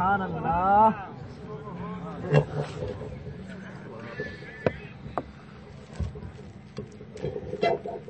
سبحان اللہ Thank you.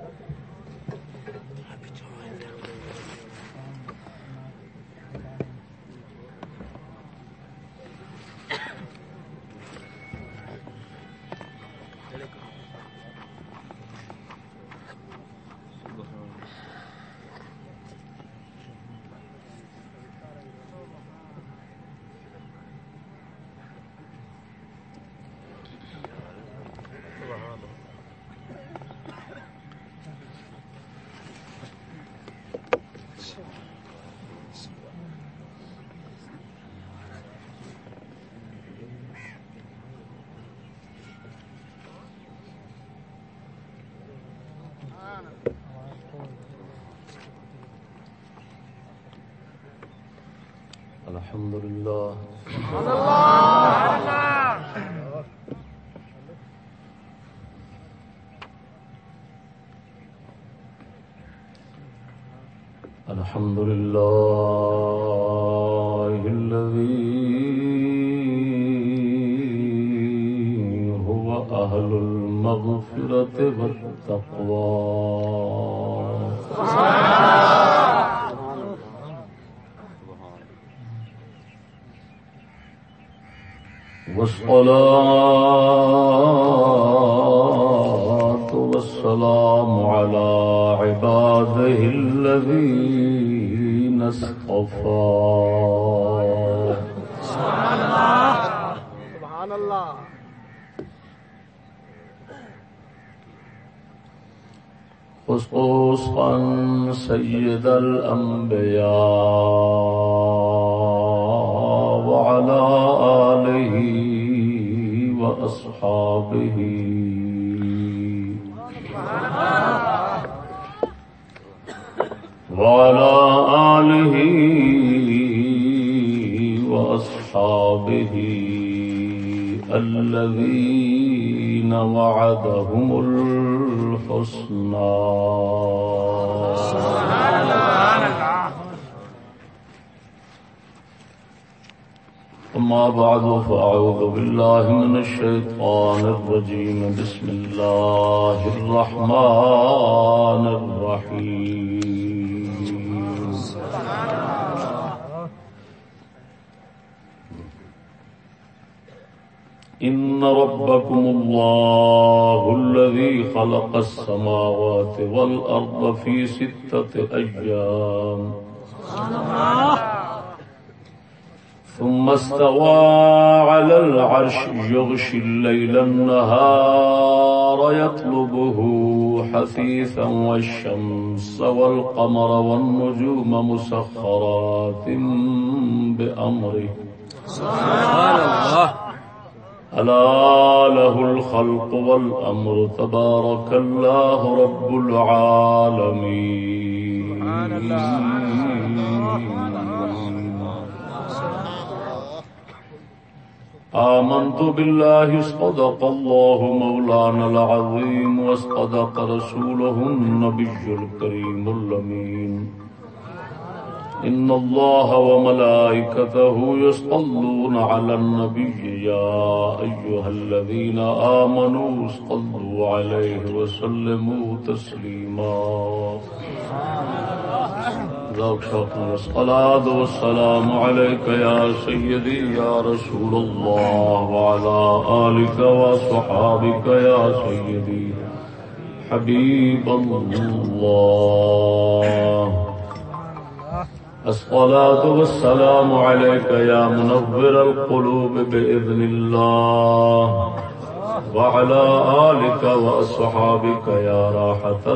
Syed الأمر بالله من الشيطان الرجيم. بسم الله الرحمن الرحيم. إن ربكم الله الذي خلق السماوات والأرض في ستة أيام. سبحان الله. يغشي الليل النهار يطلبه حثيثا والشمس والقمر والنجوم مسخرات بأمره. سبحان الله ألا له الخلق والأمر تبارك الله رب العالمين. سبحان الله. آمنت بالله صدق الله مولانا العظيم وصدق رسوله النبي الكريم اللمين إن الله وملائكته يصلون على النبي يا أيها الذين آمنوا صلوا عليه وسلموا تسليما. سبحان الله ذوق شوق والصلاة والسلام عليك يا سيدي يا رسول الله وعلى آلك وصحابك يا سيدي حبيب الله الصلاة والسلام عليك يا منور القلوب بإذن الله وعلى آلك وأصحابك يا راحة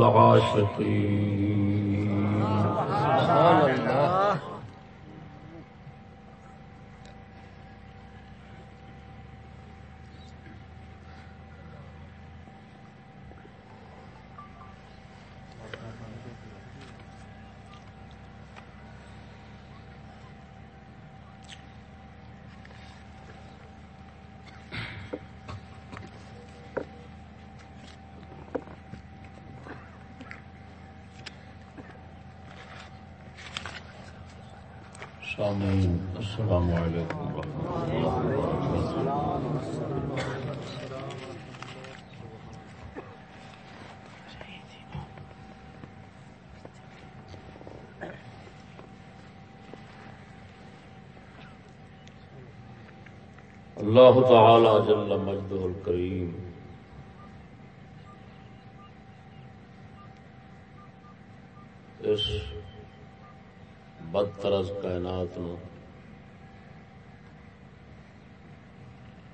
العاشقين سبحان اللہ السلام علیکم ورحمۃ اللہ اللہ تعالی جل مجد الکریم۔ اس بدترز کائنات نو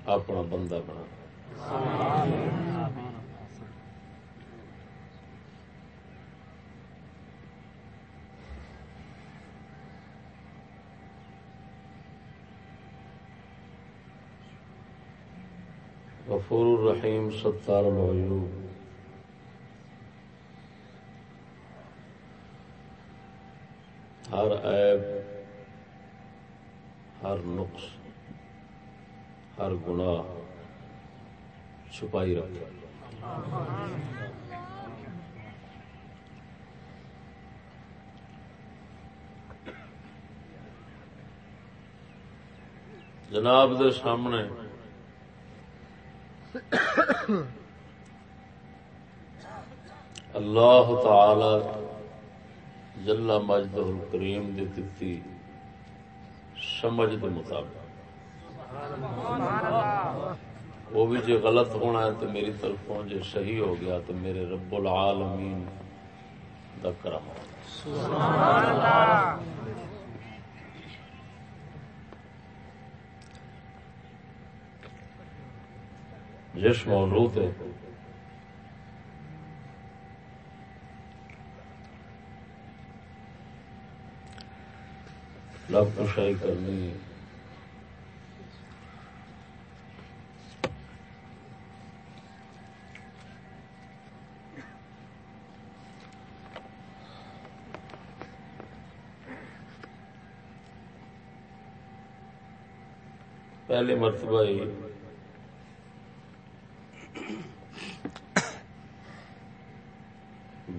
اپنا بندہ بنا۔ غفور الرحیم ستار العیوب ہر عیب، ہر نقص، ہر گناہ چھپائی رکھے جناب دے سامنے اللہ تعالی جلا مجد الکریم دی دتی سمجھ دے مطابق۔ وہ بھی جو غلط ہونا ہے تو میری طرفوں جو صحیح ہو گیا تو میرے رب العالمین دا کرم۔ سبحان اللہ۔ جس موضوع ہے لب کشائی کرنی پہلی مرتبہ ہی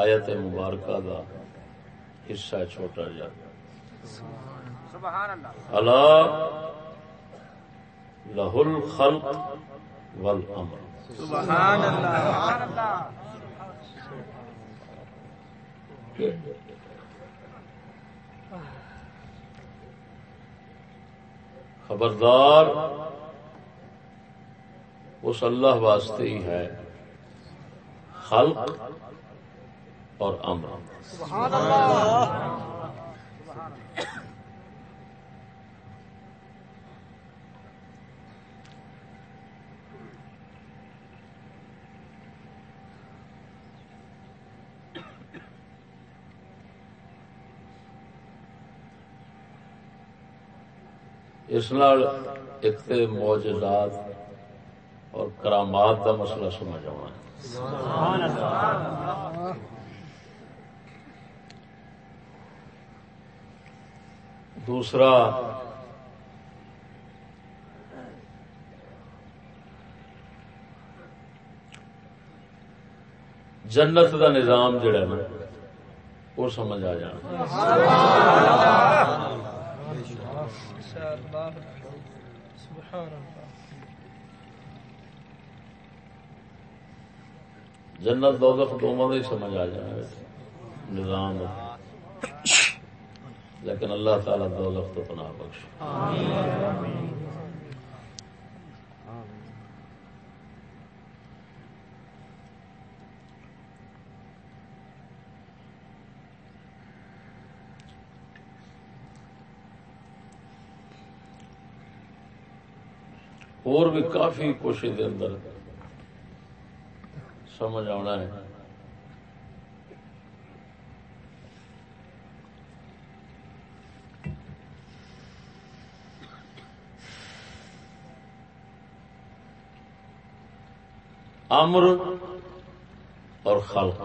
آیت مبارکہ دا حصہ چھوٹا جا۔ اللہ لہ الخلق والامر۔ سبحان اللہ خبردار، اس اللہ واسطے ہی ہے۔ خلق اور امر۔ سبحان اللہ۔ اس نال ایک تے معجزات اور کرامات دا مسئلہ سمجھ آنا ہے دوسرا، جنت دا نظام جڑا نا، وہ سمجھ آ جانا۔ سبحان اللہ جنت دوزخ دونوں ہی سمجھ آ جانا۔ ہے نظام۔ لیکن اللہ تعالیٰ دوزخ تو پناہ بخش اور بھی کافی کوشش اندر سمجھ آنا ہے۔ امر اور خلق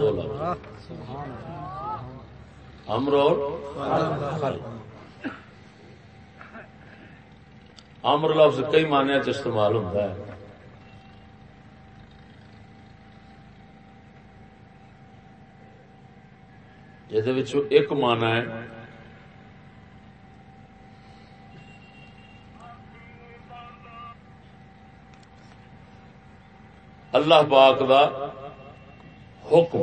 دو لفظ امر اور خلق۔ امر لفظ کئی معنی استعمال ہوتا ہے۔ جہد ایک مانا ہے۔ اللہ پاک دا حکم.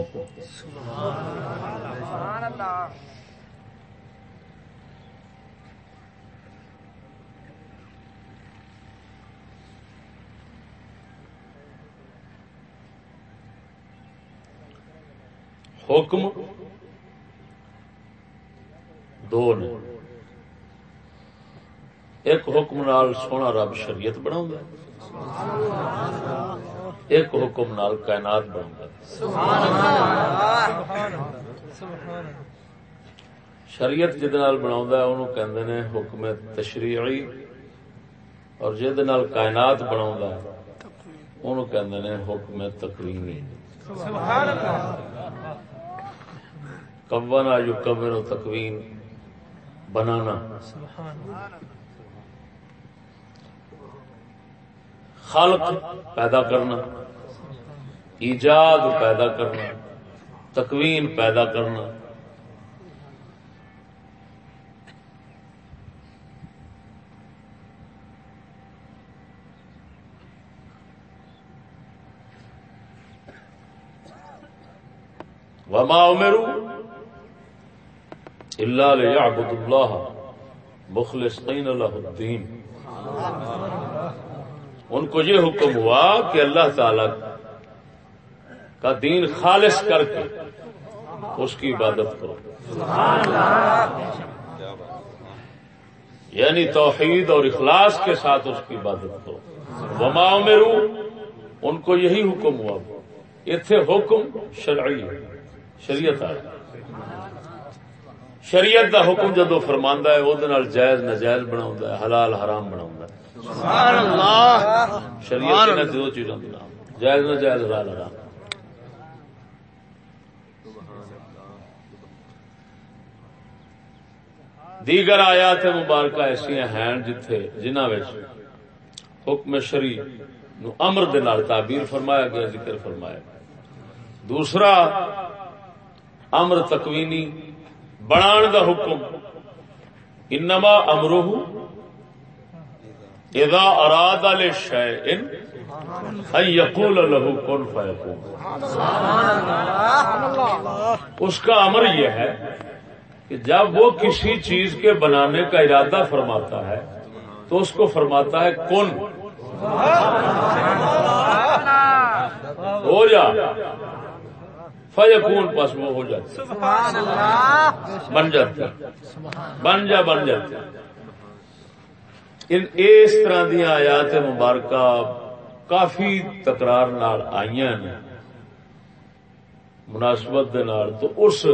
حکم دو نے. ایک حکم نال سونا رب شریعت بنا ایک حکم نال کائنات بنا شریعت جد بنا کہ حکم تشریعی، اور جد نال کائنات بنا کہ حکم تقریمی کون آ جو تقویم؟ بنانا۔ خلق پیدا کرنا، ایجاد پیدا کرنا، تکوین پیدا کرنا۔ وما امروا الا ليعبدوا الله مخلصين له الدين۔ ان کو یہ حکم ہوا کہ اللہ تعالی کا دین خالص کر کے اس کی عبادت کرو۔ یعنی توحید اور اخلاص کے ساتھ اس کی عبادت کرو۔ وما میرو ان کو یہی حکم ہوا۔ اتنے حکم شرعی۔ شریعت آ شریعت دا حکم جدو فرماندا ہے، وہ جائز نجائز بنا حلال حرام بنا شریعت دو چیزوں جائز نہ جائز، حلال حرام. دیگر آیات مبارکہ ایسی ہیں جتھے جنہ حکم شری نو امر دے نال تعبیر فرمایا گیا، ذکر فرمایا دوسرا، امر تکوینی بنان دا حکم، انما امروہ اذا اراد لشیء ان یقول له کن فیکون اس کا امر یہ ہے کہ جب وہ کسی چیز کے بنانے کا ارادہ فرماتا ہے تو اس کو فرماتا ہے کن. ہو جا. فیکون پس وہ ہو جاتا بن جاتا بن جا بن جاتا اس طرح دیا آیات مبارکہ کافی تکرار آئی مناسبت تو اس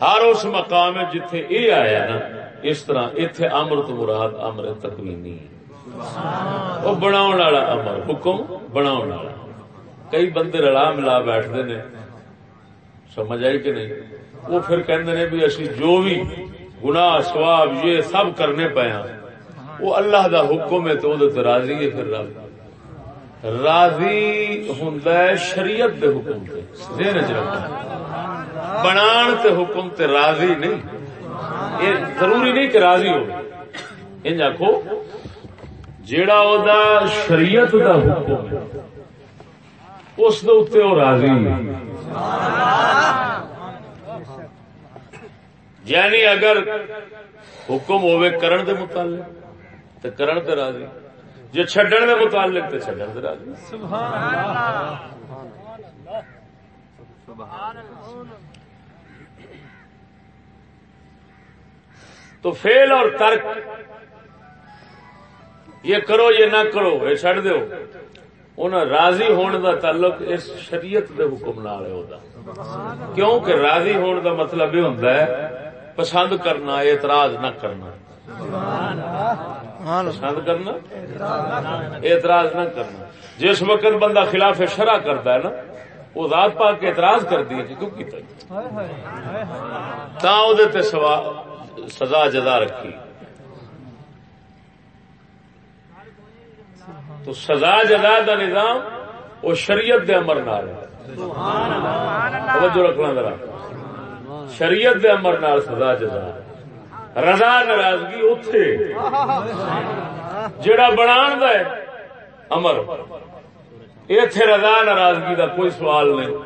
ہر اس مقام جتھے یہ آیا نا اس طرح اتے امرت مراد امر تکوینی وہ بنا امر حکم بنا کئی بندے رلا ملا بیٹھتے نے سمجھ آئی کہ نہیں؟ وہ پھر کہندے بھی اسی جو بھی گناہ سواب یہ سب کرنے پے ہاں وہ اللہ دا حکم ہے تو وہ راضی ہے پھر رب۔ راضی ہوں شریعت دے حکم تے، ذہن چ رکھنا۔ بنان تے حکم تے راضی نہیں۔ یہ ضروری نہیں کہ راضی ہو۔ ان آخو جیڑا او دا شریعت دا حکم ہے، اس دے اتنے وہ راضی ہے۔ یعنی اگر حکم ہوئے کرن دے متعلق تو کرن دے راضی۔ جی چڈن دے متعلق تو چڈن دے راضی۔ تو فیل اور ترک، یہ کرو یہ نہ کرو، یہ چڈ دو۔ راضی ہونے دا تعلق اس شریعت دے حکم نال ہے کیوں کہ راضی ہونے دا مطلب یہ ہوتا ہے پسند کرنا اعتراض نہ کرنا۔ پسند کرنا اعتراض نہ کرنا۔ جس وقت بندہ خلاف شرع کرتا ہے نا وہ ذات پاک کے اعتراض کر دی کیوں کیتا تے سوا سزا جزا رکھی۔ تو سزا جزا دا نظام وہ شریعت دے امر نال توجہ رکھنا ذرا۔ شریعت دے امر نال سزا جزا۔ رضا ناراضگی اتے جڑا بنا ہے، امر۔ اتے رضا ناراضگی دا کوئی سوال نہیں۔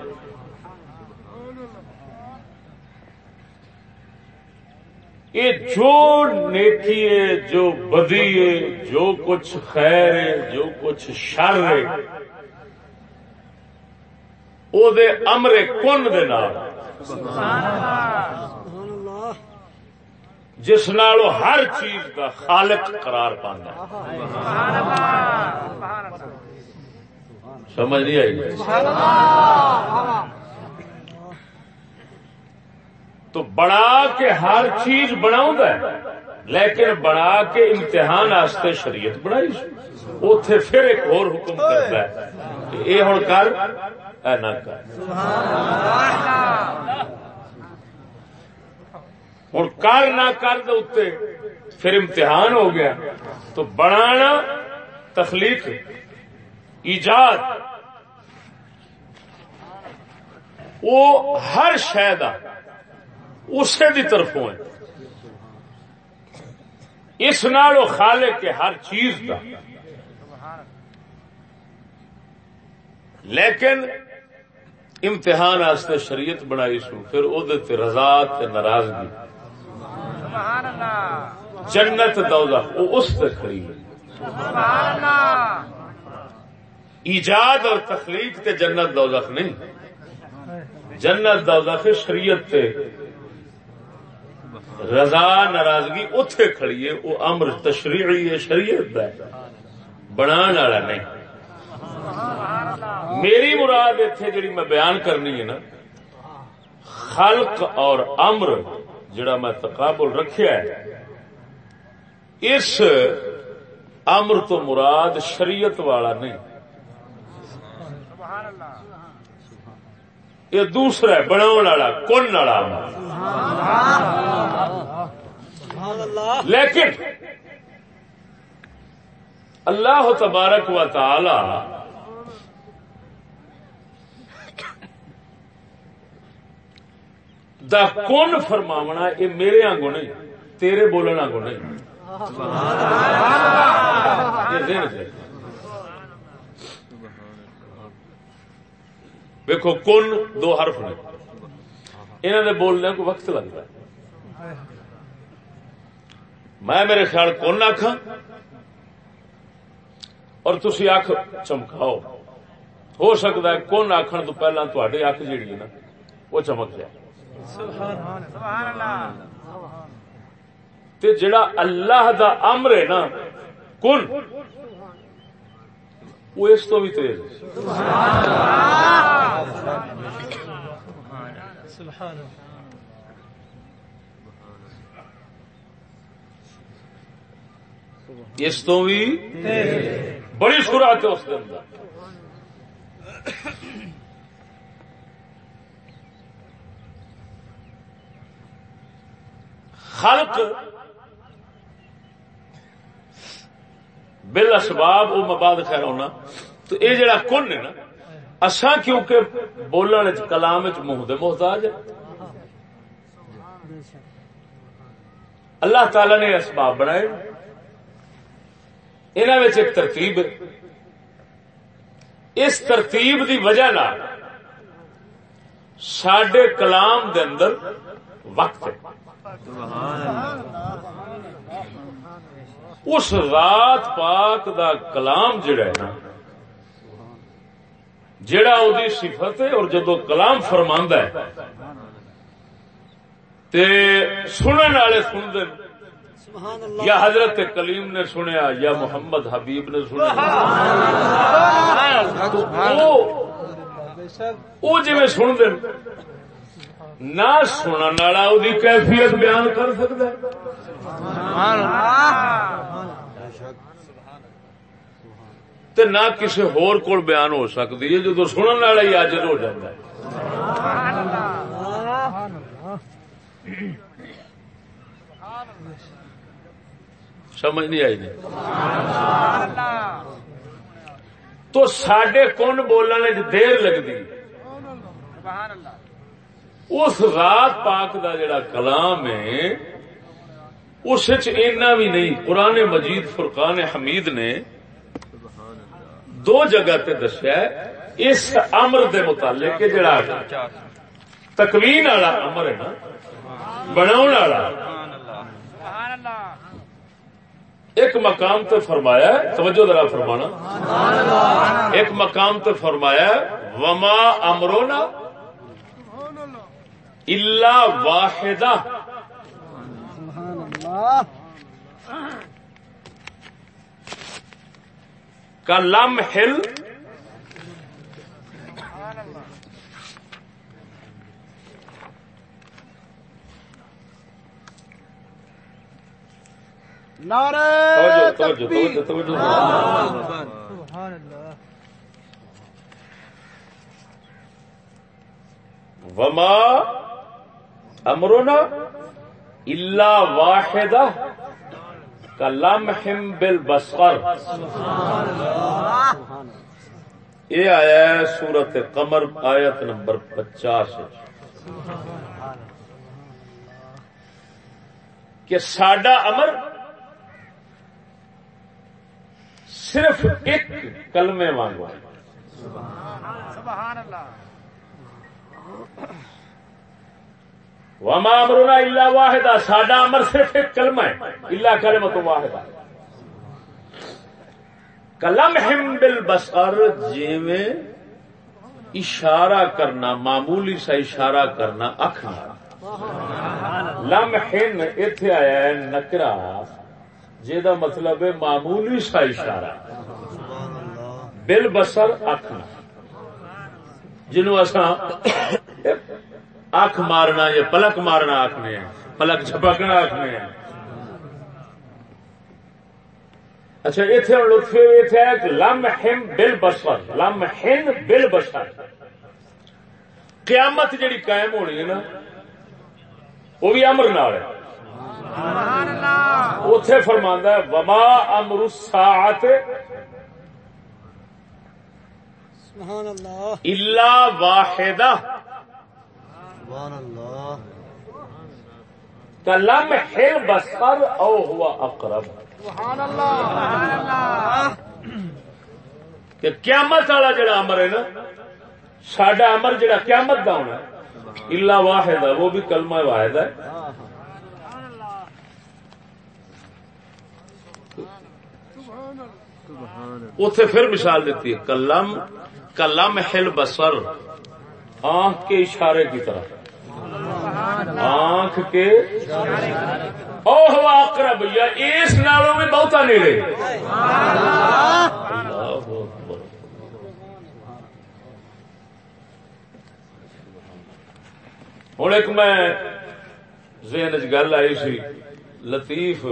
یہ جو نیکی ہے، جو بدی ہے، جو کچھ خیر ہے، جو کچھ شر ہے وہ امر کن دے نال۔ جس نال ہر چیز کا خالق قرار پانا سمجھ نہیں آئی تو بڑا کے ہر چیز بنا لیکن بڑا کے امتحان آستے شریعت بنائی۔ اتے پھر ایک اور حکم کرتا ہے یہ ہوں کر اے نہ کر ہوں کر نہ کر دے پھر امتحان ہو گیا۔ تو بنانا تخلیق، ایجاد۔ وہ ہر شاید اسے دی طرفوں ہے۔ اس نال خالے کے ہر چیز کا لیکن امتحان آستے شریعت بنائی سو پھر وہ رضا ناراضگی۔ جنت دوزہ وہ اس سے کھڑی۔ ہے ایجاد اور تخلیق تے جنت دوزخ نہیں۔ جنت دوزخ شریعت تے رضا ناراضگی اتے کھڑی ہے وہ امر تشریعی ہے شریعت دا۔ بنا والا نہیں۔ میری مراد اتنے جڑی میں بیان کرنی ہے نا، خلق اور امر جڑا میں تقابل رکھیا ہے، اس امر تو مراد شریعت والا نہیں۔ یہ دوسرا ہے بنا والا، کن والا۔ لیکن اللہ تبارک و تعالی دا کون فرماونا یہ میرے آنگو نہیں، تیرے بولن آنگو نہیں۔ دیکھو کن دو حرف نے۔ انہوں نے بولنے کو وقت لگتا ہے۔ میں میرے خیال کون آخا اور تھی اکھ چمکاؤ۔ ہو سکتا ہے کون آخر تو پہلا تھی اکھ جیڑی ہے نا، وہ چمک جائے۔ تے جڑا اللہ دا امر ہے نا، کن؟ وہ اس تو بھی تیز سبحان اللہ۔ اس تو بھی بڑی سورت ہے اس کے اندر۔ خلق بل اسباب وہ مباد خیر ہونا، تو یہ جڑا کن ہے نا اصا کیونکہ بولنے کلام منہ دے محتاج ہے اللہ تعالی نے اسباب بنائے۔ انہوں ایک ترتیب اس ترتیب دی وجہ سڈے کلام دے اندر وقت اس رات پاک دا کلام جڑا ہے نا، جڑا وہ صفت ہے اور جدو کلام فرما ہے، تے سنن والے سن دے یا حضرت کلیم نے سنیا یا محمد حبیب نے سنیا. وہ جی سن دے نہ سنن والا کیفیت بیان کر سکتا تے نہ کسی ہور کول بیان ہو سکتی ہے جدو سنن والا ہی اجر ہو جاتا ہے۔ سمجھ نہیں آئی جی۔ تو سڈے کن بولنے دیر لگتی اس رات پاک دا جڑا کلام ہے اس اینا بھی نہیں قرآن مجید فرقان حمید نے دو جگہ تے دسیا اس امر دے متعلق جڑا تکوین والا امر ہے نا بناؤ والا۔ ایک مقام تے فرمایا ہے، توجہ ذرا فرمانا۔ ایک مقام تے فرمایا ہے، وما امرونا الا واحدہ کا لم ہل توجہ توجہ سبحان اللہ۔ وما امرنا الا واحدہ کا لمحم بالبصر۔ یہ آیا ہے سورت قمر آیت نمبر پچاس۔ کہ ساڈا امر صرف ایک کلمے وانگو ہے سبحان اللہ وما امرنا الا واحدہ ساڈا امر صرف ایک کلمہ ہے۔ الا کلمہ تو واحدہ کلم ہم بل بسر جیویں اشارہ کرنا، معمولی سا اشارہ کرنا اکھ لم ہن اتے آیا ہے نکرا جہاں مطلب ہے معمولی سا اشارہ۔ بل بسر اکھ۔ جنوں اساں اکھ مارنا یا پلک مارنا آخنے ہیں، پلک چھپکنا آخنے ہیں۔ اچھا اتنے اتنے ہے کہ لم ہم بل بسر لم ہن بل بسر قیامت جڑی قائم ہونی ہے نا، وہ بھی امر نال ہے۔ اتے ہے وما امر الساعت سبحان اللہ۔ الا واحدہ سبحان اللہ۔ کلم ہل بسر او ہوا اقرب۔ سبحان اللہ۔ سبحان اللہ۔ کہ قیامت والا جڑا امر ہے نا سڈا امر جڑا قیامت کا ہونا الا واحد وہ بھی کلمہ واحد ہے۔ اتے پھر مثال دیتی ہے، کلم کلم ہل بسر آنکھ کے اشارے کی طرح۔ آنکھ کے او ہوا اقرب، یا اس نالوں میں بہتا نیڑے اللہ ہوں ایک میں ذہن چ گل آئی سی، لطیف،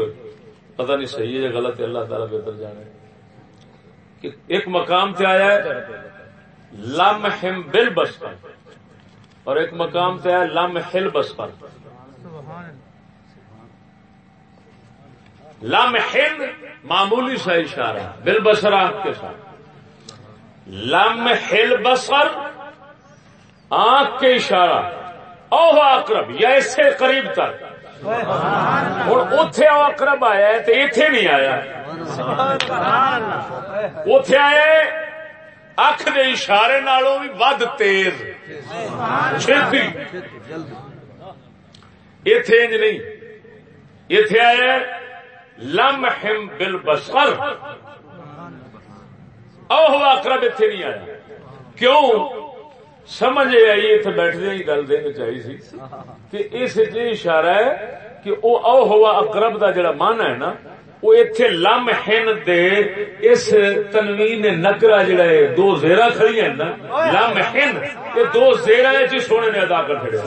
پتہ نہیں صحیح ہے یا غلط ہے، اللہ تعالیٰ بہتر جانے۔ ایک مقام تے آیا ہے، لم ہم بل بس پر اور ایک مقام تے آیا لم ہل بس پر لم ہل معمولی سا اشارہ بل بسر آنکھ کے ساتھ۔ لم ہل بسر آنکھ کے اشارہ۔ او اقرب، یا اس سے قریب تک ہوں اتے اقرب آیا ہے تو اتے نہیں آیا۔ اتے آیا ہے اکھ دے اشارے نالوں بھی ود تیز۔ چھتی۔ اتے انج نہیں۔ اتے آیا ہے لم ہم بل بسر او اقرب اتے نہیں آیا۔ کیوں؟ سمجھ آئی اتنے بیٹھتے ہی گل دینی چاہیے سی۔ کہ اس اشارہ ہے کہ او او ہوا اقرب دا جڑا من ہے نا وہ اتنے لم ہن دے، اس تنوین نکرا جڑا ہے، دو زیرا کھڑی ہیں نا، لم ہن یہ دو زیرا چ سونے نے ادا کر چڑیا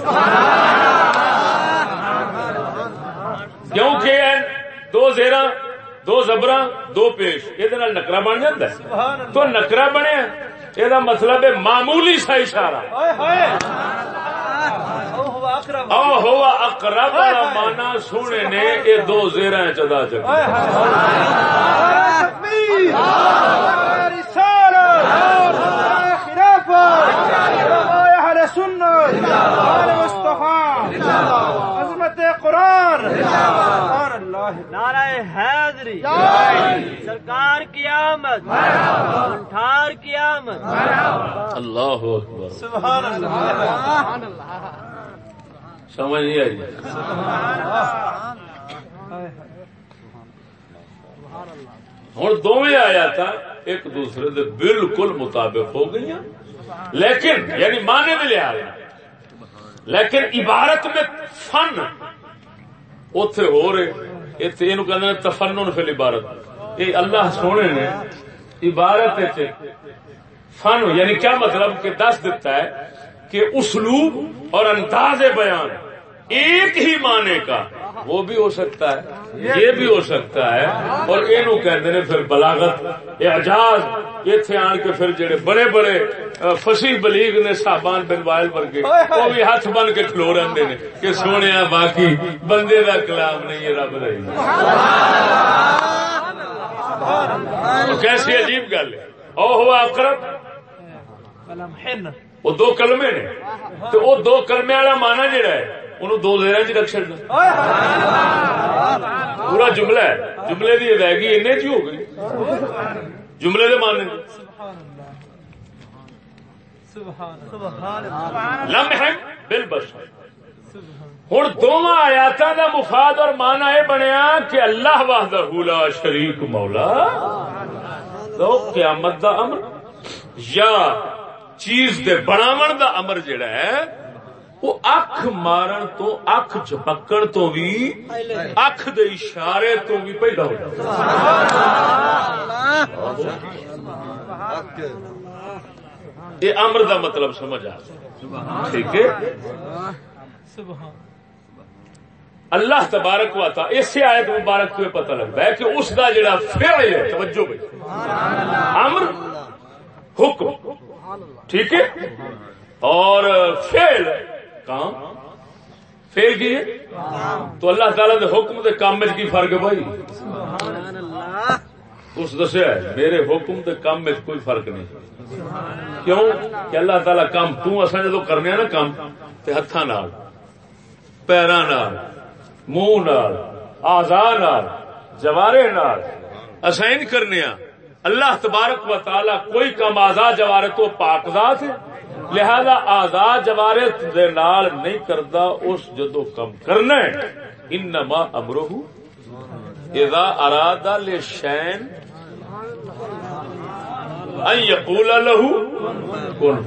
کیونکہ دو زیرا دو زبر دو پیش، یہ نکرا بن جاتا ہے۔ تو نکرا بنیا یہ مطلب ہے معمولی سا اشارہ۔ او ہوا اقرب والا مانا سونے نے یہ دو زیرہ چدا عظمت قرآن۔ اور اللہ۔ نعرہ حیدری۔ سرکار کی آمد ٹھار کی آمد اللہ اکبر۔ سبحان اللہ۔ سمجھ نہیں آئی۔ ہوں دونوں آیا تھا ایک دوسرے دے بالکل مطابق ہو گئی لیکن یعنی مانے بھی لیا لیکن عبارت میں فن اتے ہو رہے۔ اتنے یہ کہ تفنن فل عبارت یہ اللہ سونے نے عبارت فن یعنی کیا مطلب کہ دس دیتا ہے کہ اسلوب اور انداز بیان ایک ہی معنی کا وہ بھی ہو سکتا ہے یہ بھی ہو سکتا ہے اور یہ کہتے ہیں پھر بلاغت اعجاز اتنے آن کے پھر جڑے بڑے بڑے فسی بلیغ نے صابان بن وائل ورگے وہ بھی ہاتھ بن کے کھلو رہے ہیں کہ سونے باقی بندے کا کلام نہیں ہے رب رہی کیسی عجیب گل ہے۔ او ہوا اقرب وہ دو کلمے نے۔ تو وہ دو کلمے والا مانا جہا ہے، انہوں دو زیر چ رکھ چڑنا پورا جملہ ہے۔ جملے کی رہ گئی ان ہو گئی۔ جملے کے مانے لمحے بل بس ہوں دونوں آیات کا مفاد اور مانا یہ بنیا کہ اللہ وحدہ لا شریک مولا۔ تو قیامت دا امر۔ یا چیز دے بناون دا امر جڑا ہے، وہ اکھ مارن تو، اکھ چپکن تو بھی، اکھ دے اشارے تو بھی پیدا ہو یہ امر دا مطلب سمجھ آ ٹھیک ہے؟ اللہ تبارک ہوا تھا اس سے آیت مبارک تمہیں پتہ لگتا ہے کہ اس کا جڑا فعل ہے، توجہ بھائی۔ امر، حکم۔ ٹھیک ہے؟ اور فیل کام۔ فیل کی ہے؟ تو اللہ تعالی دے حکم دے کام میں کی فرق ہے بھائی؟ اس دسیا میرے حکم دے کام میں کوئی فرق نہیں۔ کیوں؟ کہ اللہ تعالی کام تو اصا جدو کرنے نا کام تے ہاتھ نال نال منہ نال آزا نال جوارے نال کرنے اللہ تبارک و تعالی کوئی کم آزاد جوارے تو پاک ہے۔ لہذا آزاد جوارے دے نال نہیں کردا اس جدو کم کرنا ہے۔ انما امرہ اذا اراد لشین ان یقول له کن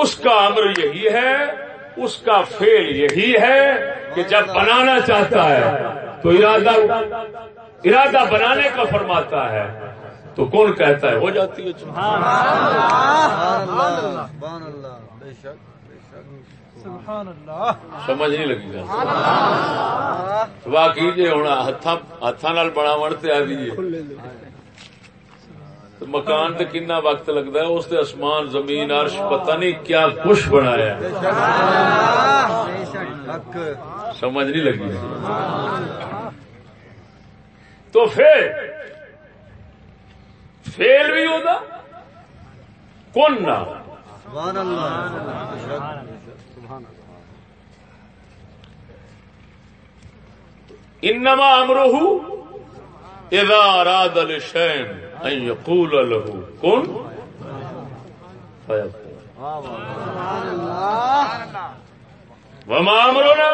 اس کا امر یہی ہے، اس کا فیل یہی ہے کہ جب بنانا چاہتا ہے تو ارادہ ارادہ بنانے کا فرماتا ہے، تو کون کہتا ہے؟ ہو جاتی ہے۔ سمجھ نہیں لگی باقی جی ہوں ہاتھ بڑا تے مکان تے کنا وقت لگتا ہے، اس اسمان زمین، عرش، پتہ نہیں کیا کچھ بنایا سمجھ نہیں لگی۔ تو پھر فیل بھی ہوگا کون نہ۔ انما امرہ اذا اراد لشین ان یقول له کن وما امرنا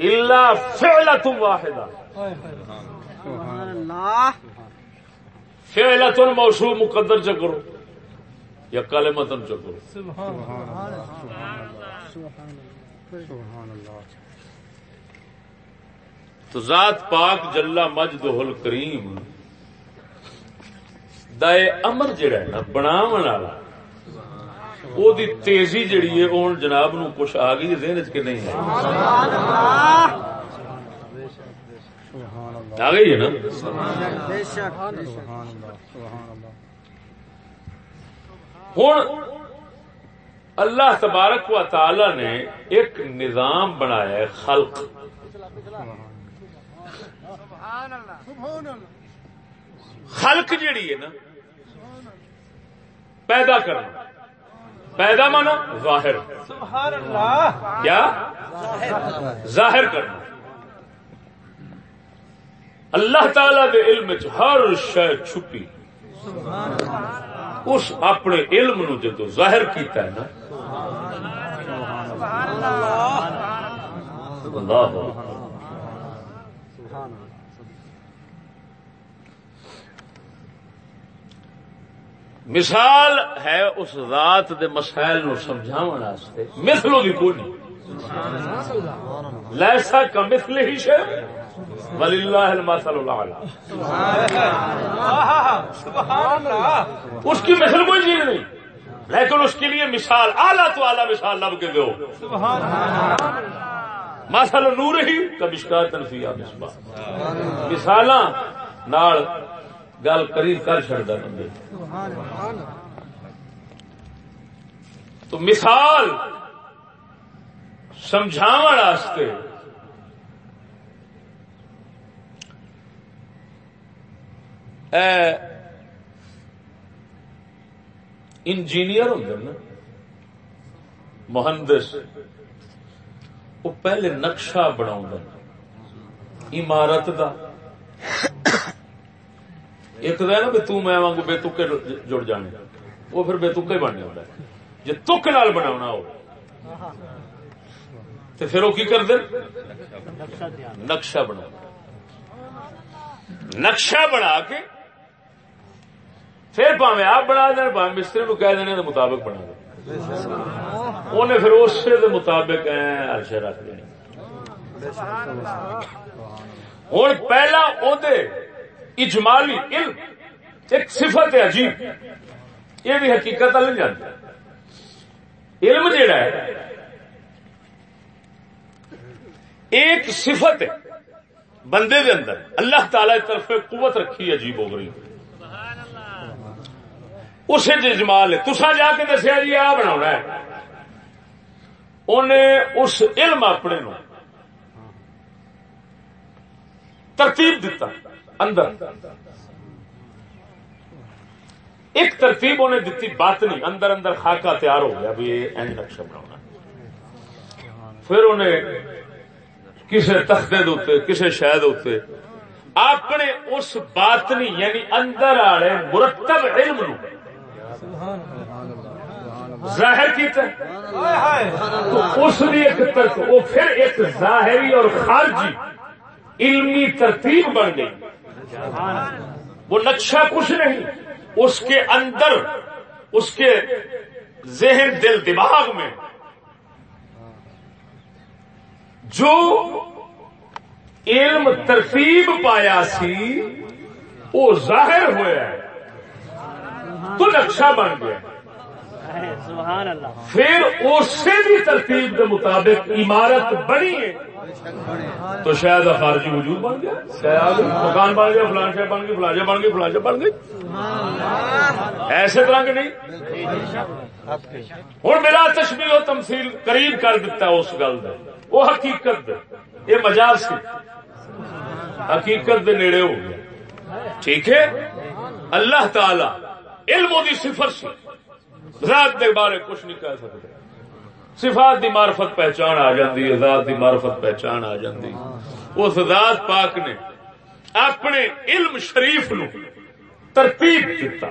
الا فعلة واحدة. فعلة موصول مقدر چکرو یا کلمتن چکرو تو ذات پاک جلا مجد کریم دے امر جڑا ہے نا بناو والا۔ او دی تیزی جڑی ہے، اون جناب نو کچھ آ گئی ذہن چ کہ نہیں ہے؟ آ گئی ہے نا؟ بے شک ہوں اللہ تبارک و تعالی نے ایک نظام بنایا ہے، خلق۔ خلق جیڑی ہے نا پیدا کرنا۔ پیدا مانا ظاہر۔ کیا؟ ظاہر کرنا۔ اللہ تعالی دے علم چ ہر شے چھپی۔ اس اپنے علم نو جدو ظاہر کیتا ہے نا۔ اللہ۔ مثال ہے اس ذات دے مسائل نو سمجھاون واسطے۔ مثلو دی کوئی نہیں۔ لیسا کا مثل ہی شے۔ وللہ المثل الاعلی۔ سبحان اللہ۔ اس کی مثل کوئی چیز نہیں۔ لیکن اس کے لیے مثال اعلیٰ تو اعلیٰ مثال لب کے دو۔ سبحان اللہ۔ مثل نور ہی کا مشکات تنفیہ مصباح مثالاں نال گل قریب کر چڑتا بندے۔ تو مثال سمجھاون واسطے اے انجینئر ہوں نا، مہندس وہ پہلے نقشہ بنا عمارت دا۔ ایک تو ہے نا بھی تو میں وانگو بے تکے جڑ جانے وہ پھر بے تکے بن جاتا ہے جی تک نال بنا ہو تو پھر وہ کی کر دے نقشہ بنا نقشہ بنا کے پھر پاوے آپ بنا دیں پاوے مستری نو کہہ دینے دے مطابق بنا دیں انہیں پھر اس دے مطابق عرش رکھ دینے ہوں پہلا او اجمالی علم، ایک صفت ہے عجیب، یہ بھی حقیقت نہیں جانتا علم جیڑا ہے، ایک صفت ہے، بندے دے اندر۔ اللہ تعالی طرف قوت رکھی عجیب ہو گئی۔ اسے جمال ہے تسا جا کے دسیا جی آ بنا ہے۔ انہیں اس علم اپنے نو ترتیب دیتا اندر۔ ایک ترتیب انہیں دیتی، بات نہیں، اندر اندر خاکہ تیار ہو گیا بھی یہ این نقشہ بنا پھر انہیں کسے تختے دوتے کسے شاید ہوتے اپنے اس باطنی یعنی اندر آڑے مرتب علم نو۔ ظاہر کیتا تو اس نے ایک ترک وہ پھر ایک ظاہری اور خارجی علمی ترتیب بن گئی۔ وہ نقشہ کچھ نہیں، اس کے اندر، اس کے ذہن، دل، دماغ میں جو علم ترتیب پایا سی، وہ ظاہر ہوا ہے۔ تو نقشہ بن گیا۔ سبحان اللہ۔ پھر اسی بھی ترتیب کے مطابق عمارت بنی ہے۔ تو شاید خارجی وجود بن گیا۔ شاید مکان بن گیا، فلان شہر بن گئی، فلاں بن گئی، فلاں بن گئی۔ ایسے طرح کے نہیں۔ ہوں میرا تشبیہ و تمثیل قریب کر دیتا اس گل دے۔ وہ حقیقت یہ مجاز سی حقیقت دے نیڑے ہو گیا۔ ٹھیک ہے؟ اللہ تعالی علم دی صفر سی ذات دے بارے کچھ نہیں کہہ سکتے۔ صفات دی معرفت پہچان آ جاندی ہے، ذات دی معرفت پہچان آ جاندی اس ذات پاک نے اپنے علم شریف نو ترتیب دیتا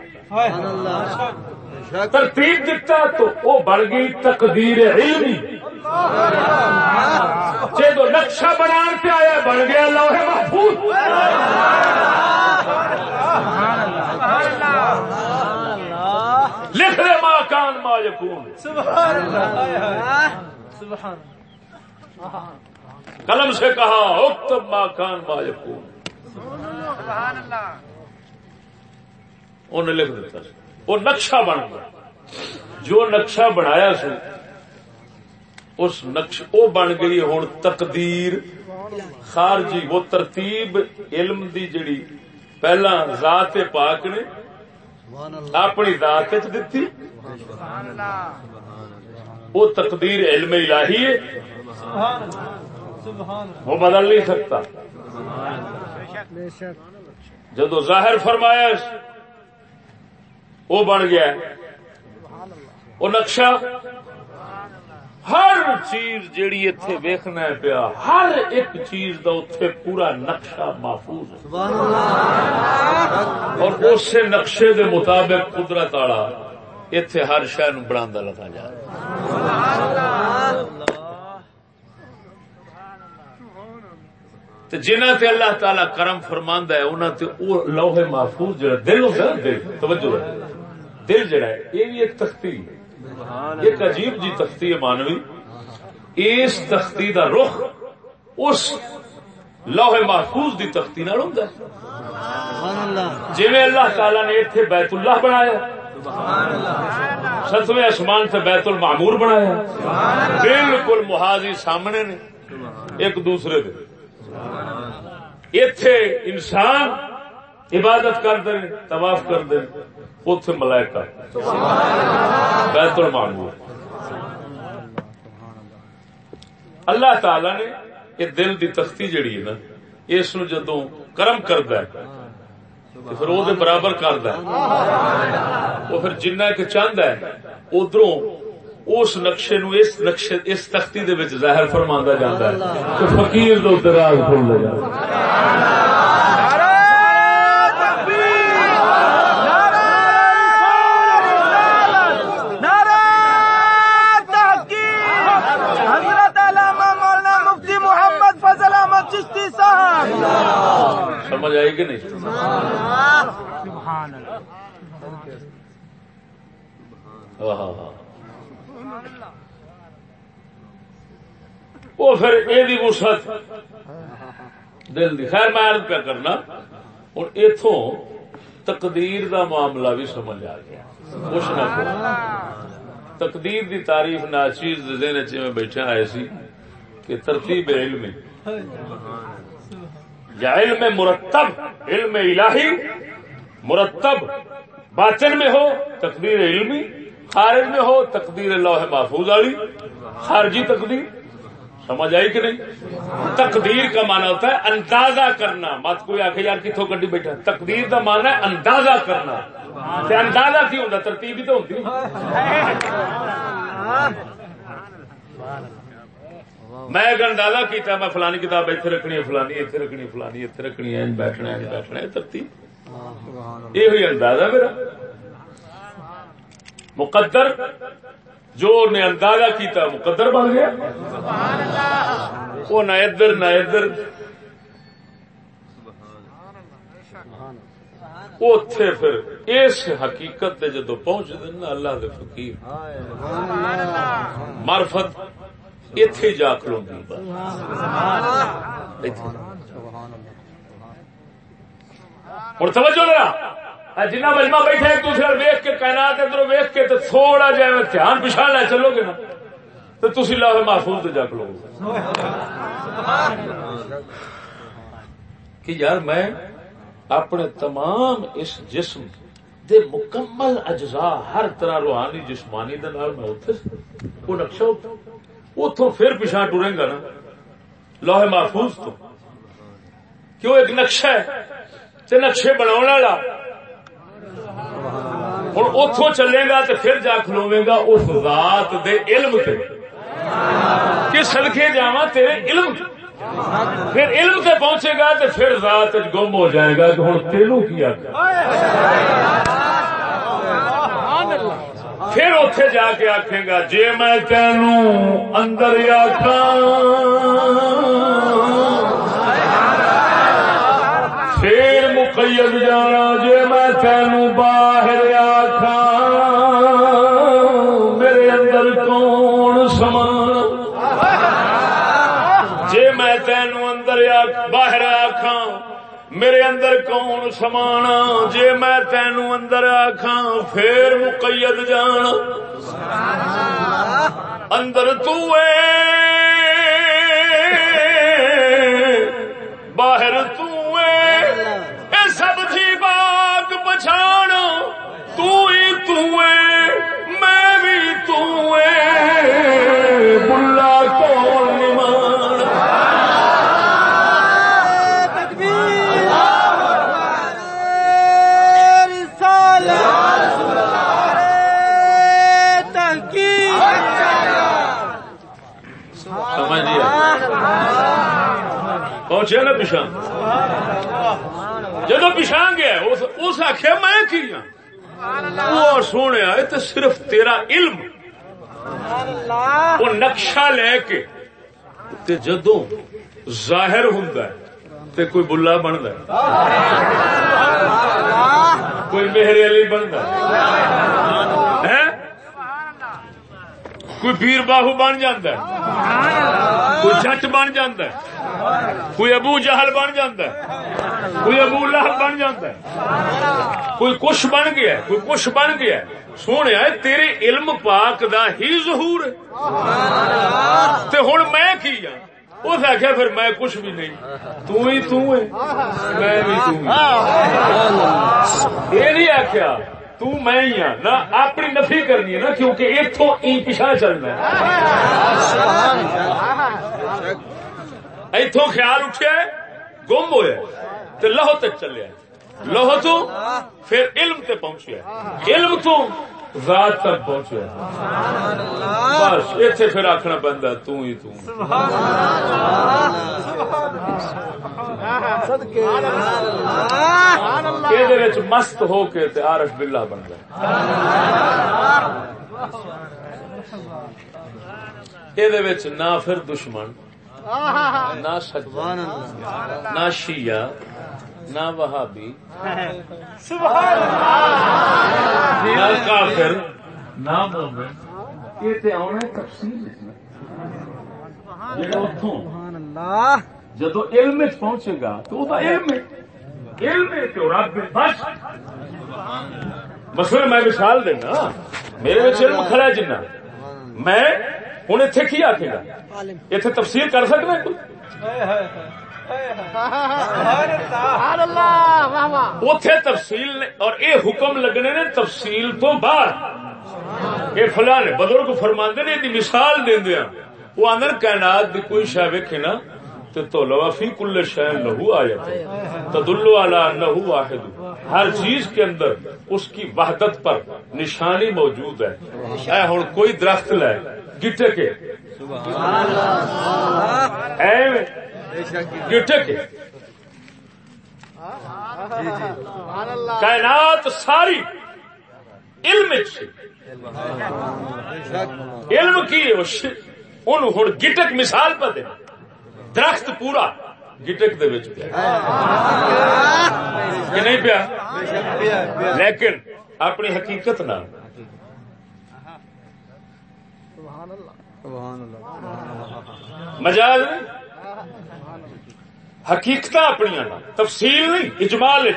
ترتیب دیتا تو وہ بڑھ گئی تقدیر علمی۔ جدو نقشہ بنا کے آیا، بن گیا لوہے محفوظ۔ لکھ رہے ماں کان ما یکون سبحان اللہ قلم سے کہا اکتب ماں کان ما یکون سبحان اللہ انہیں لکھ دیتا سی۔ وہ نقشہ بن گیا۔ جو نقشہ بنایا سی، اس نقش، وہ بن گئی ہوں تقدیر۔ خارجی، وہ ترتیب، علم دی جڑی پہلا ذات پاک نے اپنی ذات دتی؟ وہ تقدیر علم الہی ہے. وہ بدل نہیں سکتا. بے شک. جدو ظاہر فرمایا وہ بن گیا وہ نقشہ ہر چیز جیڑی اتنے ویکھنا ہے پیا، ہر ایک چیز دا اتنے پورا نقشہ محفوظ ہے۔ اور اسی نقشے دے مطابق قدرت والا اتنے ہر شہر نو بنا لگا جا۔ رہا تے جنہ تے اللہ تعالی کرم فرماندا ہے، انہاں تے او لوح محفوظ جڑا دل ہوندا ہے دل توجہ ہے۔ دل جڑا ہے، یہ بھی ایک تختی ہے۔ ایک عجیب جی تختی ہے مانوی اس تختی دا رخ اس لوح محفوظ دی تختی نال ہوندا ہے۔ سبحان اللہ۔ جی اللہ تعالی نے اتنے بیت اللہ بنایا ستویں آسمان سے بیت المعمور بنایا بالکل محاذی سامنے نے ایک دوسرے دے۔ اتے انسان عبادت کرتے طواف کرتے ہیں اتے ملائکہ بیت المعمور اللہ تعالی نے یہ دل دی تختی جڑی ہے نا، اس نو جدوں کرم کردا ہے، تو پھر وہ برابر کرد وہ پھر جنہ کہ چاہد ہے، ادھروں اس نقشے نو، اس نقشے، اس تختی دے وچ ظاہر فرماندا جاندا ہے۔ کہ فقیر دے اوتے کھل لے جاندا حضرت علامہ مولانا مفتی محمد فضل احمد چشتی صاحب! سمجھ آئی کہ نہیں؟ وہ پھر یہ وسعت دل دی خیر میں عرض پہ کرنا. ہوں اتوں تقدیر دا معاملہ بھی سمجھ آ گیا. کچھ نہ کچھ. تقدیر دی تعریف ناچیز دین چ میں بیٹھا آئے سی کہ ترتیب علم یا علم مرتب، علم الہی مرتب، باطن میں ہو، تقدیر علمی، خارج میں ہو، تقدیر لوح محفوظ والی خارجی تقدیر، سمجھ آئی کہ نہیں؟ تقدیر کا معنی ہوتا ہے اندازہ کرنا مت کوئی آخ یار کتوں گڈی بیٹھا تقدیر کا معنی ہے اندازہ کرنا اندازہ کی ہوتا ترتیب ہی تو ہوتی میں ایک اندازہ کیتا میں فلانی کتاب اتنے رکھنی ہے فلانی اتنے رکھنی فلانی اتنے رکھنی ہے بیٹھنا ہے بیٹھنا ہے ترتیب۔ یہ ہوئی اندازہ میرا۔ مقدر جو نے اندازہ کیتا مقدر بن گیا۔ وہ نہ ادھر نہ ادھر۔ اتے پھر اس حقیقت جدو پہنچ دینا اللہ دے فقیر۔ معرفت اتے جا کلوندی ہوں توجہ ذرا جنہ مجمع بیٹھے ایک دوسرے ویخ کے کائنات ادھر ویخ کے تو تھوڑا جا دھیان پچھا لے چلو گے نا۔ تو تھی لاہے محفوظ تو جا کلو کہ یار میں اپنے تمام اس جسم دے مکمل اجزاء ہر طرح روحانی جسمانی دے نال میں اتنے وہ نقشہ اتوں پھر پچھا ٹورے گا نا۔ لوہے محفوظ تو۔ کیوں ایک نقشہ ہے؟ تے نقشے بنا والا۔ ہوں اتوں چلے گا تو پھر جا کھلوے گا اس ذات دے علم تے۔ کہ سدکے جا تیرے علم پھر علم سے پہنچے گا تو پھر ذات گم ہو جائے گا کہ ہوں تینوں کی پھر اتے جا کے آخے گا جی میں تینوں اندر آخا پھر مقید جانا جی میں تینوں بار اندر کون سمانا؟ جے میں تینو اندر آخا پھر مقید جان اندر تو اے، باہر تو اے اے سب جی باغ پچھان تو ہی تو اے، میں بھی تو اے بلا کون پہنچے نا پچھا جدو پچھا گیا اس- آخیا میں کی ہاں؟ وہ سونے یہ تو صرف تیرا علم۔ وہ نقشہ لے کے تے جدو ظاہر ہوں تے کوئی بلا بنتا کوئی میرے علی بنتا ہے۔ کوئی پیر باہو بن جاتا ہے کوئی جٹ بن جاتا ہے کوئی ابو جہل بن جاتا ہے کوئی ابو لہب بن جاتا ہے۔ کوئی کچھ بن گیا ہے، کوئی کچھ بن گیا ہے۔ سونے تیرے علم پاک دا ہی ظہور ہے۔ تے ہن میں کی ہاں؟ اس آخیا پھر میں کچھ بھی نہیں۔ تو ہی تو ہے۔ میں بھی تو ہی۔ یہ نہیں آخیا تو میں ہی ہاں نہ اپنی نفی کرنی ہے نا کیونکہ اتوں ای پیچھا چلنا اتوں خیال اٹھیا گم ہوا تو لہو تک چلیا لہو تو پھر علم تے پہنچیا علم تو ذات تک پہنچیا بس اتنے پھر آخنا بنتا تو ہی تو۔ مست ہو کے تے عارف باللہ بن گیا یہ نہ پھر دشمن نہ نہ شیعہ نہ وہابی نہ کافر نہ مومن یہ تے آنا ہے۔ تفصیل اس میں جڑا جدو علم وچ پہنچے گا تو وہ علم ہے۔ علم ہے تو رب بس۔ مثلا میں مثال دینا۔ میرے وچ علم کھڑا ہے جنہ۔ میں ہوں اتنے کی آخے گا؟ اتنے تفسیر کر سکنا کوئی؟ اتے تفصیل نے، اور اے حکم لگنے نے تفصیل تو بعد۔ یہ فلاں نے، بزرگ فرماندے نے، دی مثال دیا ہاں۔ وہ اندر کائنات دی کوئی شہ ویکھے نا تو لوا فی کل شہ لہو آیت تدلو علی انہ واحد۔ ہر چیز کے اندر اس کی وحدت پر نشانی موجود ہے۔ اے، ہن کوئی درخت لے۔ گٹے کے۔ گٹے کے۔ کائنات ساری علم علم کی ہوں ہوں گٹک مثال پہ دے۔ درخت پورا گٹک دے وچ پیا۔ کہ نہیں پیا؟ لیکن اپنی حقیقت نہ مجاز حقیقت اپنی تفصیل نہیں اجمال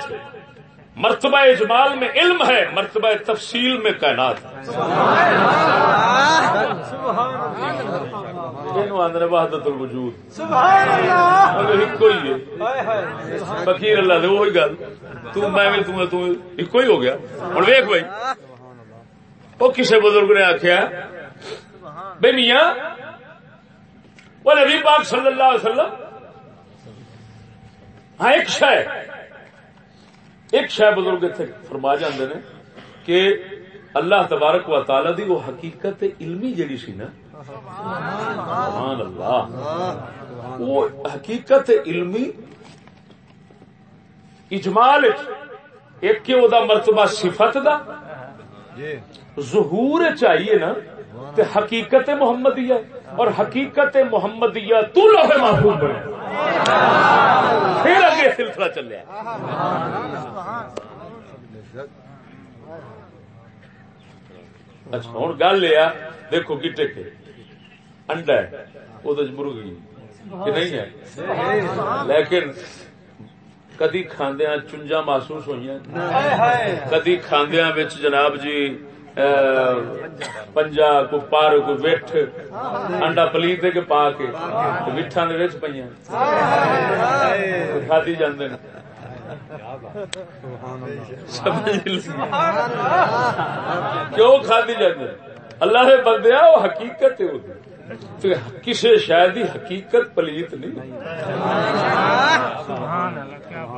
مرتبہ اجمال میں علم ہے مرتبہ تفصیل میں کائنات۔ آدھے الوجود۔ فقیر اللہ دے وہی گل۔ تو میں تو ہی ہو گیا۔ ہوں ویخ بھائی۔ وہ کسی بزرگ نے آخیا بھائی میاں، وہ نبی پاک صلی اللہ علیہ وسلم ہاں ایک شہ ایک شہ بزرگ اتنے فرما جاندے نے کہ اللہ تبارک و تعالی دی وہ حقیقت علمی جڑی سی نا، سبحان اللہ، وہ حقیقت علمی اجمال ایک کہ وہ مرتبہ صفت دا ظہور چاہیے نا تے حقیقت محمدیہ اور حقیقت محمدیہ تو لوہے محفوظ بنے۔ پھر اگے سلسلہ چلے۔ اچھا ہوں گل یہ دیکھو گٹے کے۔ انڈا ہے وہ مرغی کہ نہیں ہے؟ لیکن کدی کھاندیا چنجا محسوس ہوئی کدی کھاندیا جناب جی پنجا کو پار کو ویٹ انڈا پلیت کے پا کے مٹھا پہ کھادی جانے کیوں کھادی جانے اللہ نے بندیا وہ حقیقت کسی شاید حقیقت پلیت نہیں۔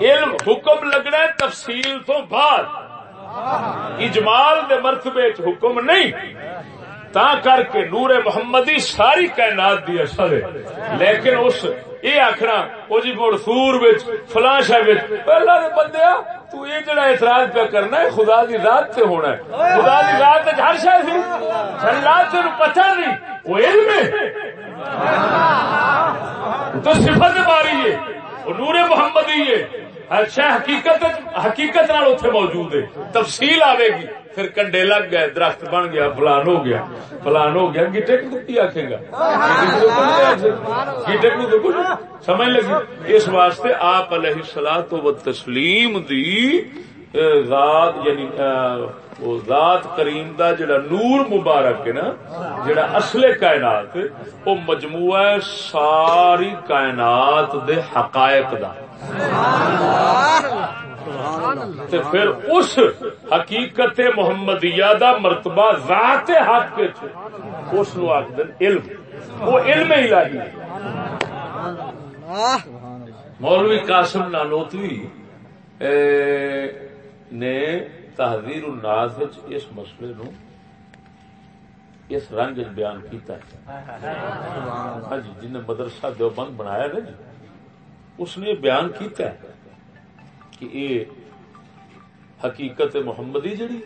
علم حکم لگنا تفصیل تو بعد۔ اجمال دے مرتبے چ حکم نہیں۔ تا کر کے نور محمدی ساری کائنات دی اصل ہے۔ لیکن اس، یہ آخنا وہ جی مڑ سور فلاں شہ اللہ نے بندیا تو یہ جڑا اعتراض پہ کرنا ہے، خدا دی ذات سے ہونا ہے۔ خدا دی ذات تے ہر شے سی۔ جنات سے پتہ نہیں، وہ علم ہے۔ تو صفت ماری ہے اور نور محمدی ہے۔ اچھا حقیقت حقیقت نال اتنے موجود ہے۔ تفصیل آئے گی پھر کنڈے لگ گئے، درخت بن گیا، فلان ہو گیا۔ فلان ہو گیا گیٹے کو کی آخے گا۔ گیٹے کو تو کچھ سمجھ لگی؟ اس واسطے آپ علیہ سلاح تو تسلیم دی ذات یعنی وہ ذات کریم دا جڑا نور مبارک ہے نا، جڑا اصل کائنات، وہ مجموعہ ساری کائنات دے حقائق دا۔ پھر اس حقیقت محمدیہ دا مرتبہ ذات حق اس نو علم۔ وہ علم الہی مولوی قاسم نانوتوی نے تحریر الناس اس مسئلے نو اس رنگ بیان کیتا ہے۔ ہاں جی جن مدرسہ دیوبند بنایا نا جی۔ اس نے بیان کیتا ہے کہ یہ حقیقت محمدی جڑی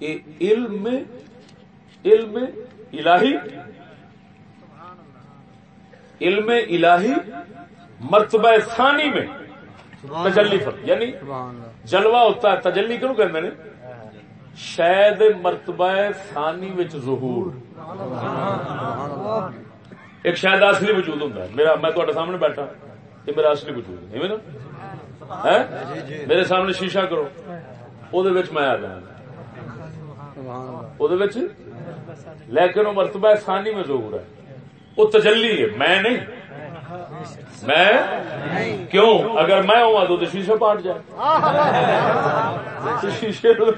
یہ علم علم الہی علم الہی مرتبہ ثانی میں تجلی پر یعنی جلوہ ہوتا ہے تجلی کیوں کہتے ہیں شاید مرتبہ ثانی وچ ظہور۔ ایک شاید اصلی وجود ہے۔ میرا میں تھوڑے سامنے بیٹھا یہ میرا اصلی وجود ہے۔ نا؟ میرے سامنے شیشہ کرو۔ وہ میں آ جانا۔ لیکن وہ مرتبہ ثانی میں ضرور ہے۔ وہ تجلی ہے۔ میں نہیں۔ میں؟ کیوں؟ اگر میں ہوا تو شیشہ پاٹ جائے۔ شیشے پہ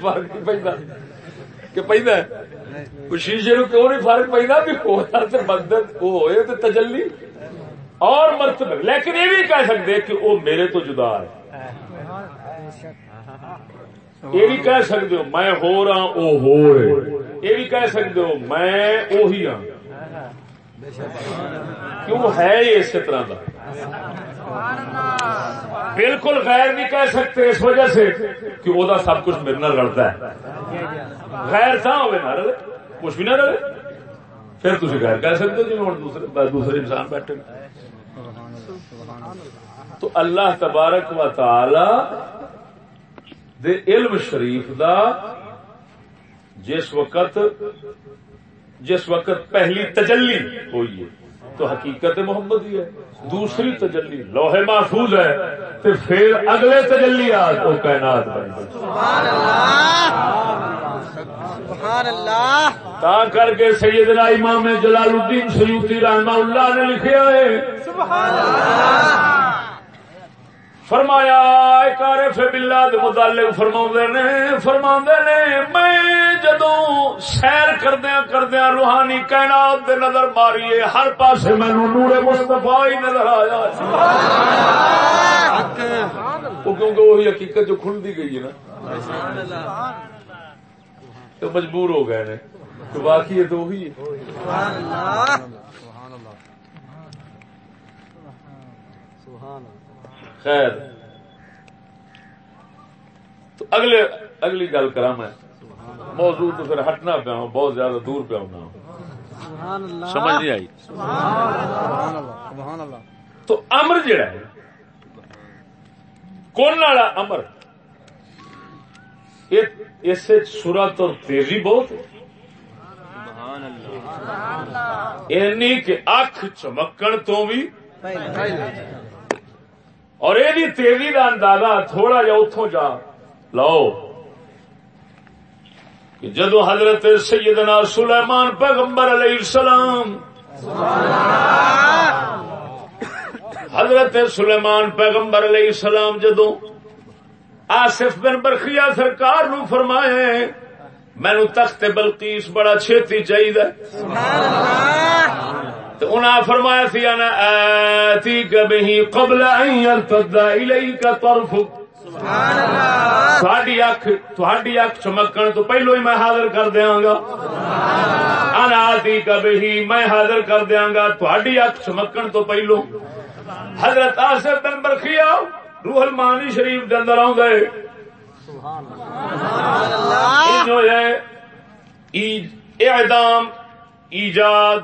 پہ شیشے نو کیوں نہیں فرق پہ بھی ہوا تو بدت وہ ہوئے تو تجلی؟ اور مرتبہ، لیکن یہ بھی کہہ سکتے کہ وہ میرے تو جدا ہے۔ یہ بھی کہہ سکتے ہو، میں ہو رہا وہ ہو رہے یہ بھی کہہ سکتے ہو، میں وہی ہاں۔ کیوں ہے یہ اسی طرح کا بالکل غیر نہیں کہہ سکتے اس وجہ سے کہ وہ سب کچھ میرے نال رلتا ہے۔ غیر تھا ہوئے نہ رلے، کچھ بھی نہ رلے۔ پھر تھی غیر کہہ سکتے جی ہوں دوسرے دوسرے انسان بیٹھے تو اللہ تبارک و تعالی دے علم شریف دا جس وقت جس وقت پہلی تجلی ہوئی ہے۔ تو حقیقت محمد ہی ہے۔ دوسری تجلی لوہے محفوظ ہے تو پھر اگلے تجلی آ تو کائنات تا کر کے سیدنا امام جلال الدین سیوتی رحمہ اللہ نے لکھے ہے فرمایا کارف متعلق فرما نے فرما نے میں جدو سیر کردیا کردیا روحانی کائنات دے نظر ماریے ہر پاسے مینو نور مستفا ہی نظر آیا۔ وہ کیونکہ وہی حقیقت جو کھل دی گئی ہے نا۔ تو مجبور ہو گئے نے۔ تو باقی ہے تو وہی ہے۔ خیر۔ تو اگلے اگلی گل کرا میں۔ موضوع تو پھر ہٹنا پیا ہوں بہت زیادہ دور پہ ہونا سمجھ نہیں آئی؟ تو امر جڑا ہے کون والا امر؟ اس سورت اور تیزی بہت اینی کہ اکھ چمکن تو بھی اور یہ تیزی کا اندازہ، تھوڑا جا اتوں جا۔ لو کہ جدو حضرت سیدنا سلیمان پیغمبر علیہ السلام، حضرت سلیمان پیغمبر علیہ السلام جدو آصف بن برخیا سرکار نو فرمائے، مینو تخت بلکیس بڑا چھتی چاہیے تو انہاں فرمایا سی انا آتی کبھی قبل ان يرتد الیک طرفک تھوڑی اکھ تھوڑی اکھ چمکن تو پہلو ہی میں حاضر کر دیاں گا. انادی کبھی میں حاضر کر دیاں گا تھوڑی اکھ چمکن تو پہلو. حضرت آصف بن برخیا روح المانی شریف دے اندر آؤں گئے. اعدام ایجاد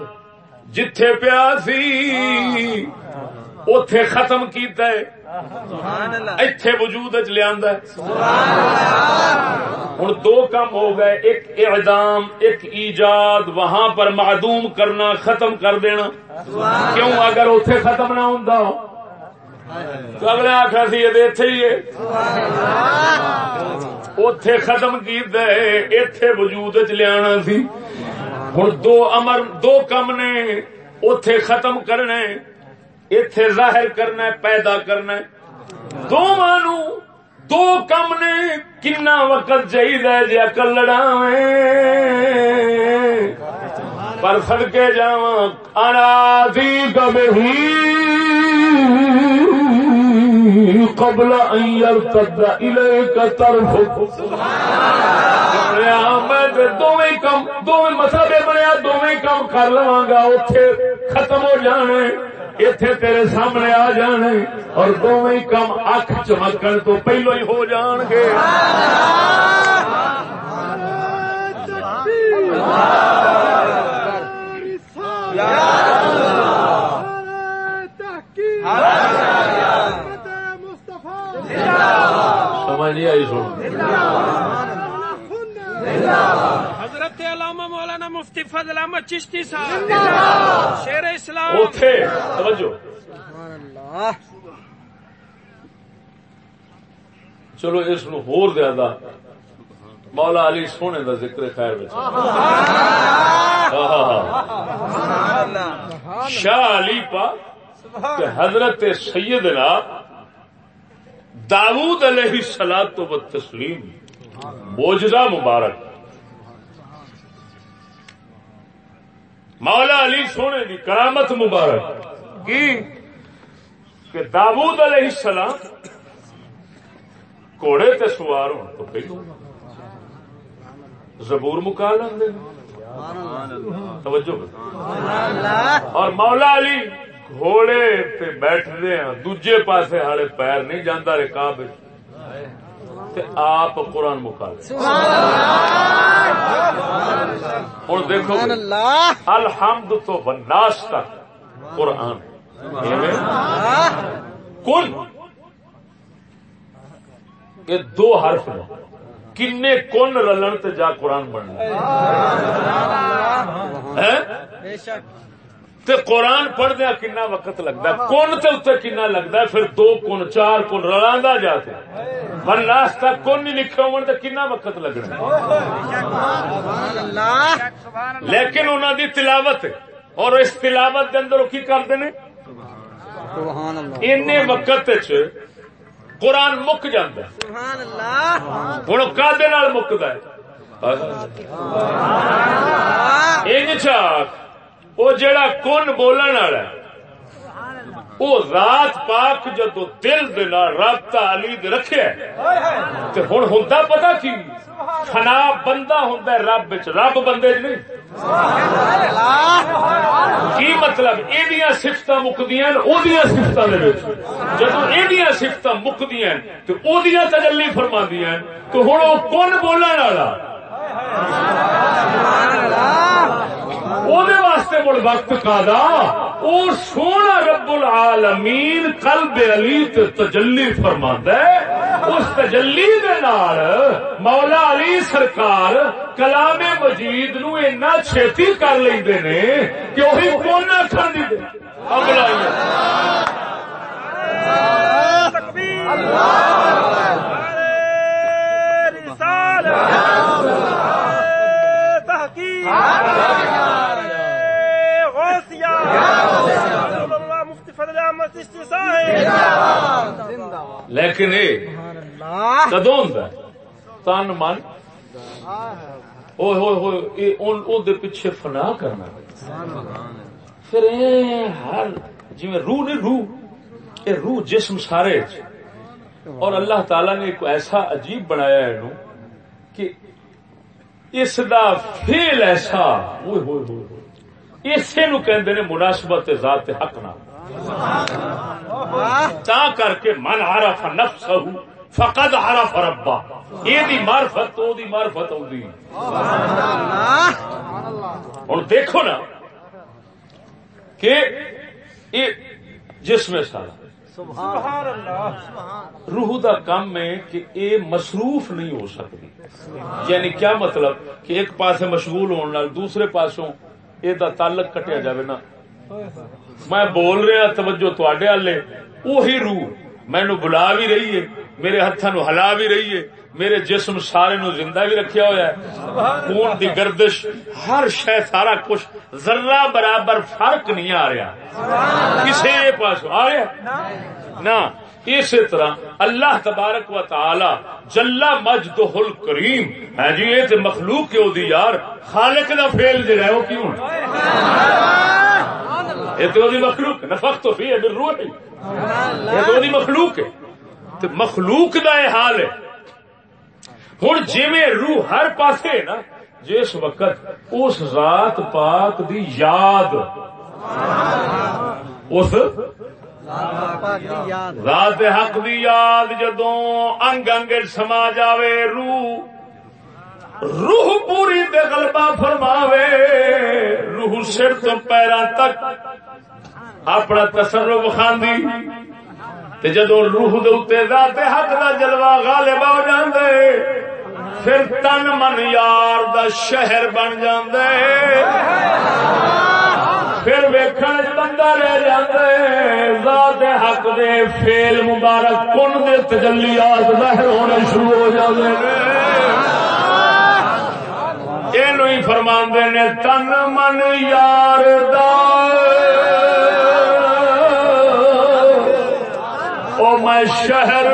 جتھے پیا سی اتے ختم کیتا ہے۔ اتے وجود لیا ہوں دو کام ہو گئے ایک اعدام ایک ایجاد۔ وہاں پر معدوم کرنا ختم کر دینا۔ کیوں؟ اگر اتے ختم نہ ہوں تو اگلے آخر سی اتے ہی اتے ختم کیتا ہے اتے وجود چ لیا سی۔ ہوں دو امر، دو کم نے اتے ختم کرنا اتے ظاہر کرنا پیدا کرنا دونوں دو کم نے کنا وقت چاہیے جی اکل لڑا پر سڑکے جا انادی کبھی قبل ان يرتد اليك طرفك کم مسئلے بنیا دونوں کم کر لوا گا اتے ختم ہو جانے اتے تیرے سامنے آ جانے اور دونوں کم اکھ چمکن تو پہلو ہی ہو جان گے سمجھ نہیں آئی سن۔ حضرت علامہ مولانا مفتی فضل احمد چشتی صاحب۔ شیر اسلام۔ اوتھے توجہ۔ چلو اس نو ہور زیادہ مولا علی سونے دا ذکر خیر بچ شاہ علی پا حضرت سیدنا داود علیہ سلاد تو تسلیم۔ موجزہ مبارک۔ مولا علی سونے کی کرامت مبارک۔ کی کہ داود علیہ السلام گھوڑے تے سوار ہو تو پہلو زبور مکا لیں توجہ۔ اور مولا علی گھوڑے تے بیٹھتے ہیں دوجے پاسے ہالے پیر نہیں جانا رکاب آپ قرآن مکا ہوں دیکھو الحمد تو بناس تک قرآن۔ کل یہ دو حرف نے۔ کن رلن تے جا قرآن بننا؟ تے قرآن پڑھ دیا کنا وقت لگتا ہے؟ کون تے اتنے کنا لگتا ہے؟ پھر دو کن چار کن رلا جاتے من لاسٹ تک کون نہیں لکھے ہو تو کنا وقت لگنا لیکن انہوں دی تلاوت اور اس تلاوت کے اندر کی کرتے ہیں این وقت قرآن مک ہوں کدے مکد ان چاک وہ جڑا کن بولن والا وہ رات پاک جدو دل دل رابطہ علی رکھے ہوں ہوں پتا کی؟ فنا بندہ ہوں رب رب بندے نہیں۔ کی مطلب؟ یہ سفت مکدیا سفت جدو یہ سفت مکدیا تو تجلی فرما تو ہوں وہ کون بولن والا؟ واسطے مڑ وقت کا اور سونا رب العالمین قلب علی تے تجلی فرما اس تجلی دے نال مولا علی سرکار کلام مجید نو اینا چھتی کر لیندے نے کہ وہی کون کھا دی اگلا تکبیر اللہ لیکن کدو تن من۔ پیچھے فنا کرنا۔ پھر ہر جی روح نہیں روح یہ روح جسم سارے اور اللہ تعالی نے ایک ایسا عجیب بنایا ہے کہ اس دا فیل ایسا۔ ہوئے ہوئے ہوئے۔ اسے نو نے مناسبت ذات حق نہ تا کر کے من عرف نفسہ فقد عرف ربا یہ دی معرفت تو دی معرفت ہوندی۔ ہن دیکھو نا کہ یہ جسم سارا سبحان اللہ۔ روح دا کام ہے کہ اے مصروف نہیں ہو سکتی۔ یعنی کیا مطلب کہ ایک پاسے مشغول ہونے دوسرے پاسوں اے دا تعلق کٹیا جاوے نا میں بول رہا توجہ تواڈے والے وہی روح مینو بلا بھی رہی ہے میرے ہاتھوں نو ہلا بھی رہی ہے میرے جسم سارے نو زندہ بھی رکھیا ہوا ہے خون دی گردش ہر شے سارا کچھ ذرہ برابر فرق نہیں آ رہا کسی پاس آ رہا نہ اسی طرح اللہ تبارک و تعالی جلا مجدہ الکریم ہے ہاں جی یہ تے مخلوق کیوں دی یار۔ خالق دا فیل جڑا ہے وہ کیوں ہے؟ یہ تو دی مخلوق نفخ تو فی ہے روح۔ یہ تو دی مخلوق ہے۔ تے مخلوق دا یہ حال ہے۔ ہوں جی روح ہر پاسے نا، جس وقت اس ذات پاک دی یاد، اس ذات حق دی یاد جدوں انگ انگ سما جاوے، روح روح پوری تے غلبہ فرماوے، روح سر تو پیراں تک اپنا تصرف خاندی، تے جدو روح دے اوتے ذات حق دا جلوہ غالب ہو جاندے، پھر تن من یار دا شہر بن جاندے۔ پھر ویکھن بندہ رہ جاندے۔ دے حق دے فیل مبارک، کن دے تجلیات ظاہر ہونے شروع ہو جاندے نے۔ اینو ہی فرماندے نے، تن من یار دار او میں شہر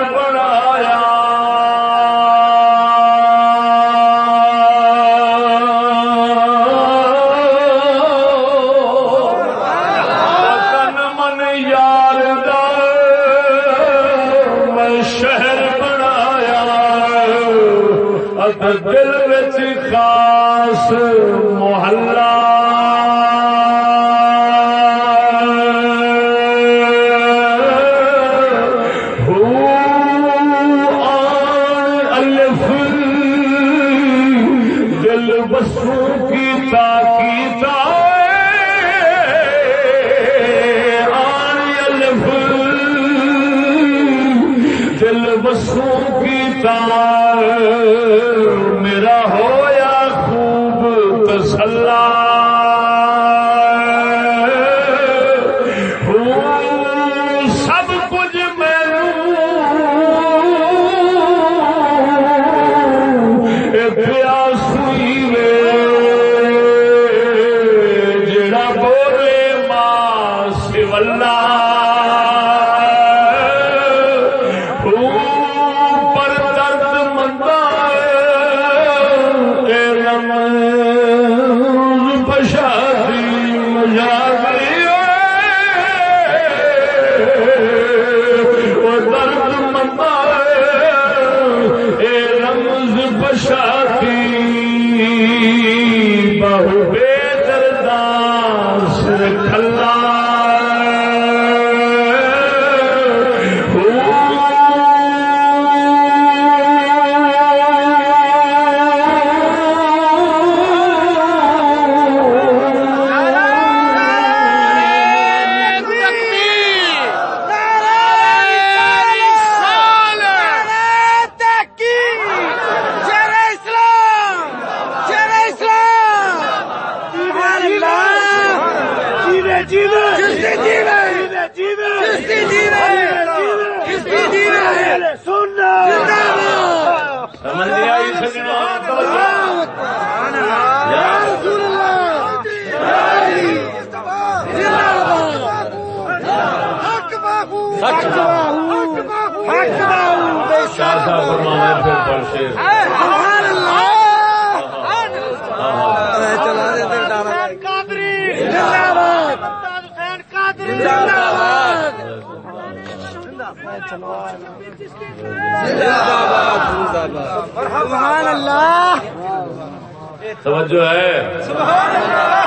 توجہ ہے؟ سبحان اللہ.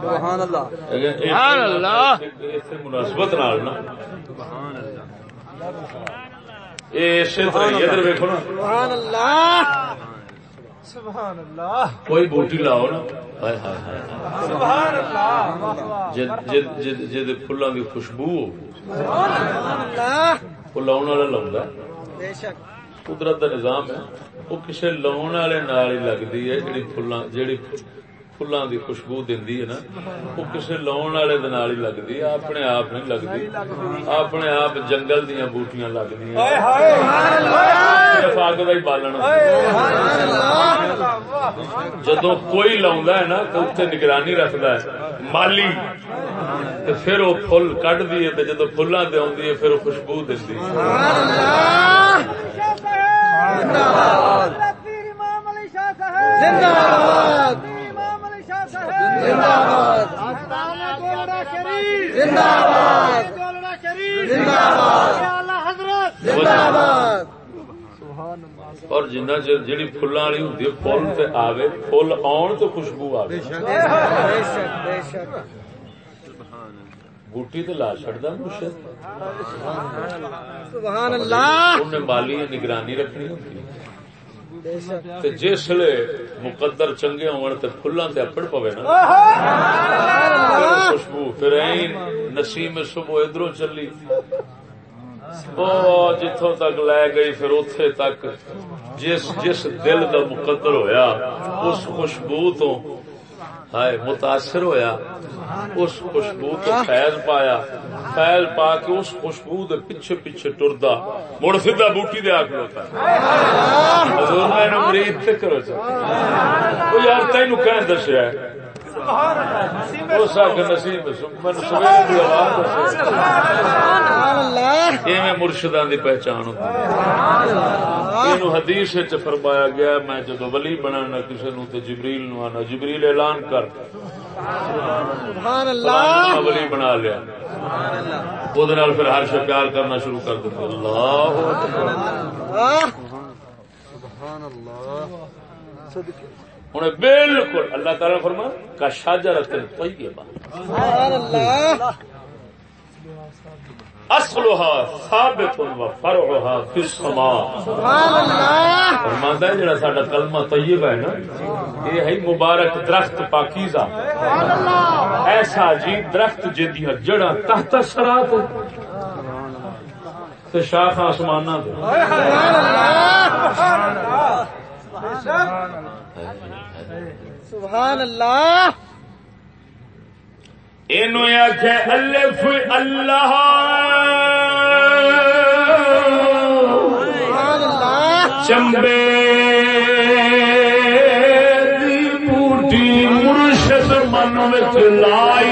سبحان اللہ. سبحان اللہ. مناسبت کوئی بوٹی لاؤ نا. جد فلاں دی خوشبو ہو، سبحان قدرت کا نظام ہے وہ کسی لاؤن والے لگتی ہے جیڑی فلاں جیڑی فلاں دی خوشبو دیندی ہے نا وہ کسے لاؤن والے دے نال ہی لگدی ہے اپنے آپ نہیں لگدی اپنے آپ جنگل دیاں بوٹیاں لگدیاں صرف اگ دا ہی بالن جدو کوئی لاؤندا ہے نا تو اتنے نگرانی رکھدا ہے مالی تے پھر وہ فل کڈ دیے تے جدو فلاں تے آندی ہے پھر وہ خوشبو دیندی امام علی شاہ صاحب زندہ باد امام علی شاہ صاحب زندہ باد۔ زندہ باد۔ اور جنہ چر جیڑی فلاں والی ہے فل تے آوے فل آن تو خوشبو آوے۔ بوٹی تے لا چھڑدا مرشد سبحان اللہ۔ انہیں مالی نگرانی رکھنی ہوندی ہے تے جس مقدر چنگے ہون تے فلاں تے اپڑ پوے نا۔ خوشبو، پھر این نسیم صبح ادھروں چلی۔ وہ جتوں تک لے گئی، پھر اتے تک جس جس دل دا مقدر ہویا، اس خوشبو تو ہائے، متاثر ہویا۔ اس خوشبو تو فیض پایا۔ فیض پا کے اس خوشبو دے پیچھے پیچھے ٹردا۔ مڑ سیدھا بوٹی دے آ کھلوتا حضور نے مرید تے کرو چا او یار تینو کہیں دسیا ہے نصیب من سویرے دی آواز دسیا سبحان اللہ یہ مرشداں دی پہچان ہوتی حدیث وچ فرمایا گیا میں جدو ولی بنانا کسی نو تے جبریل نو آنا جبریل اعلان کر۔ سبحان اللہ۔ ولی بنا لیا۔ وہ پھر ہر شے پیار کرنا شروع کر دیتے اللہ اکبر۔ سبحان اللہ۔ ہوں بالکل اللہ تعالی فرما کا شاجرت طیبہ۔ سبحان اصلها ثابت و فرعها فی السماء۔ سبحان اللہ فرماندا ہے جڑا ساڈا کلمہ طیبہ ہے نا، یہ ہے مبارک درخت پاکیزہ۔ سبحان اللہ ایسا عجیب درخت جدی جڑا تحت سرات تے شاخ آسماناں تے سبحان اللہ اینو آخ الف اللہ۔ سبحان اللہ۔ چمبے بوٹی مرشد من وچ لائی۔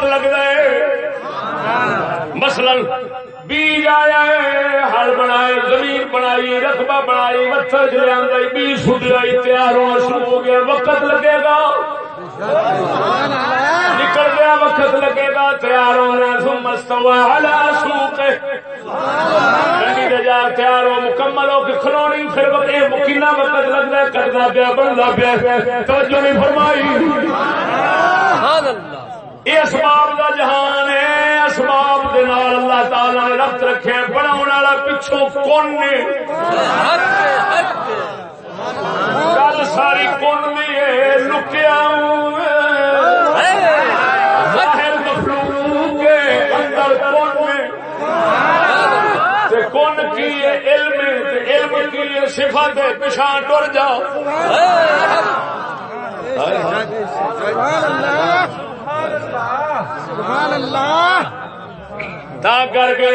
اتے لگتا ہے۔ مثلا بیج آیا ہے، ہل بنائے زمین بنائی رقبہ بنائی، متھر چلے آئی بیج سٹ آئی تیار ہونا شروع ہو گیا، وقت لگے گا۔ نکل گیا، وقت لگے گا، تیار ہونا ثم استوى على سوقه۔ گڈی جا تیار ہو، مکمل ہو کے کھلونی پھر وقت مکینہ وقت لگتا ہے، کٹدا پیا، بندا پیا توجہ نہیں فرمائی۔ سبحان اللہ۔ یہ اسباب دا جہان ہے اسباب دے نال اللہ تعالی نے ربط رکھے بناون والا پیچھوں کون نے؟ ہٹ گل ساری کون دی ہے لکیا ظاہر مخلوق کے اندر کون میں کون کی ہے علم؟ علم کی ہے صفت ہے پچھان ٹر جاؤ۔ سبحان اللہ! تا کر کے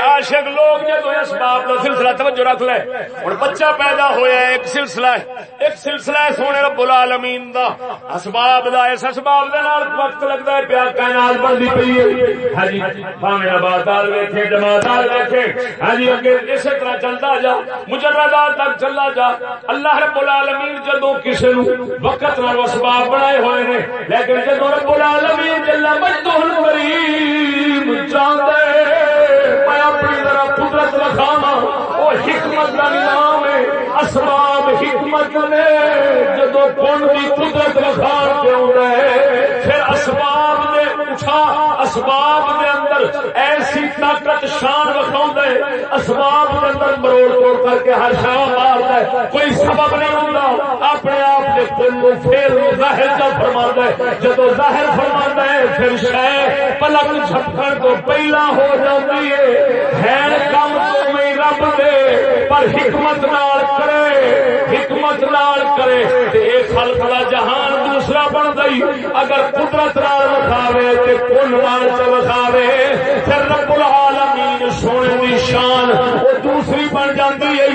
عاشق لوگ جدو اسباب کا سلسلہ توجہ رکھ لے ہوں بچہ پیدا ہویا ہے ایک سلسلہ ہے ایک سلسلہ ہے سونے رب العالمین دا اسباب دا اس اسباب دے نال وقت لگدا ہے پیا کائنات بندی پئی ہے ہاں جی بھاویں آباد دال ویکھے جماعت دال ویکھے ہاں جی اگے اسی طرح چلتا جا مجردات تک چلا جا اللہ رب العالمین جدو کسی نو وقت نال اسباب بنائے ہوئے نے لیکن جدو رب العالمین جل مجدہ الکریم چاہتے میں اپنی ذرا قدرت رکھاوا وہ حکمت کا نام ہے، اسباب حکمت نے، جدو کون کی قدرت رکھا پھر اسباب نے اسباب کے اندر ایسی طاقت شان رکھا ہے، اسباب کے اندر مروڑ توڑ کر کے ہر شام مارتا ہے، کوئی سبب نہیں ہوتا اپنے آپ کے دل کو پھر ظاہر کا فرما ہے؟ جدو ظاہر فرما ہے، پھر شاید پلک جھپکن تو پہلا ہو جاتی ہے۔ خیر کم تو میں رب دے، پر حکمت نال کرے۔ حکمت نال کرے تے اے خلق دا جہان دوسرا بن گئی۔ اگر قدرت نال وکھاوے تے کل نال چ وکھاوے، پھر رب العالمین سونے دی شان وہ دوسری بن جاتی ہے۔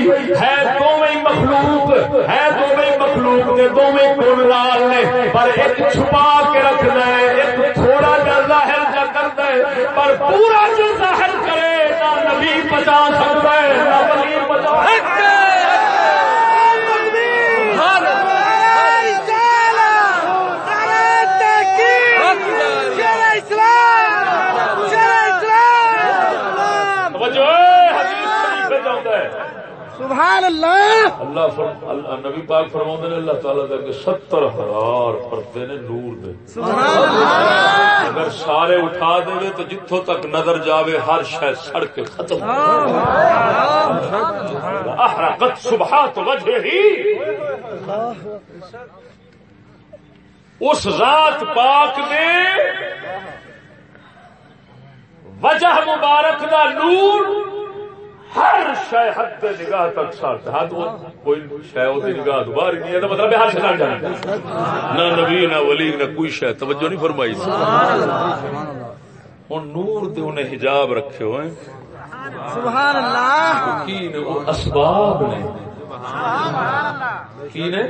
ہے دوویں مخلوق، ہے دوویں مخلوق تے دوویں کل نال نے۔ پر ایک چھپا کے رکھنا ہے، ایک تھوڑا جا ظاہر جا کرتا ہے۔ پر پورا جو ظاہر کرے، نہ نبی بچا سکتا ہے، نہ ولی بچا ہٹ کے سبحان اللہ توجہ ہے، حدیث شریف میں جاتا ہے سبحان اللہ! اللہ اللہ نبی پاک فرماتے نے اللہ تعالیٰ کر کے ستر ہزار پردے نے نور دے سبحان اللہ! اگر سارے اٹھا دے تو جتوں تک نظر جاوے ہر شہ سڑ کے ختم احرقت سبحات وجہ ہی اس ذات پاک نے وجہ مبارک دا نور ہر شہ حد نگاہ تک ساتھ حد کوئی شہ وہ نگاہ ہی نہیں ہے تو مطلب ہر شہ جانا نہ نبی نہ ولی نہ کوئی شہ توجہ نہیں فرمائی۔ ہوں نور دے انہیں حجاب رکھے ہوئے سبحان اللہ۔ کی نے وہ اسباب نے؟ کی نے؟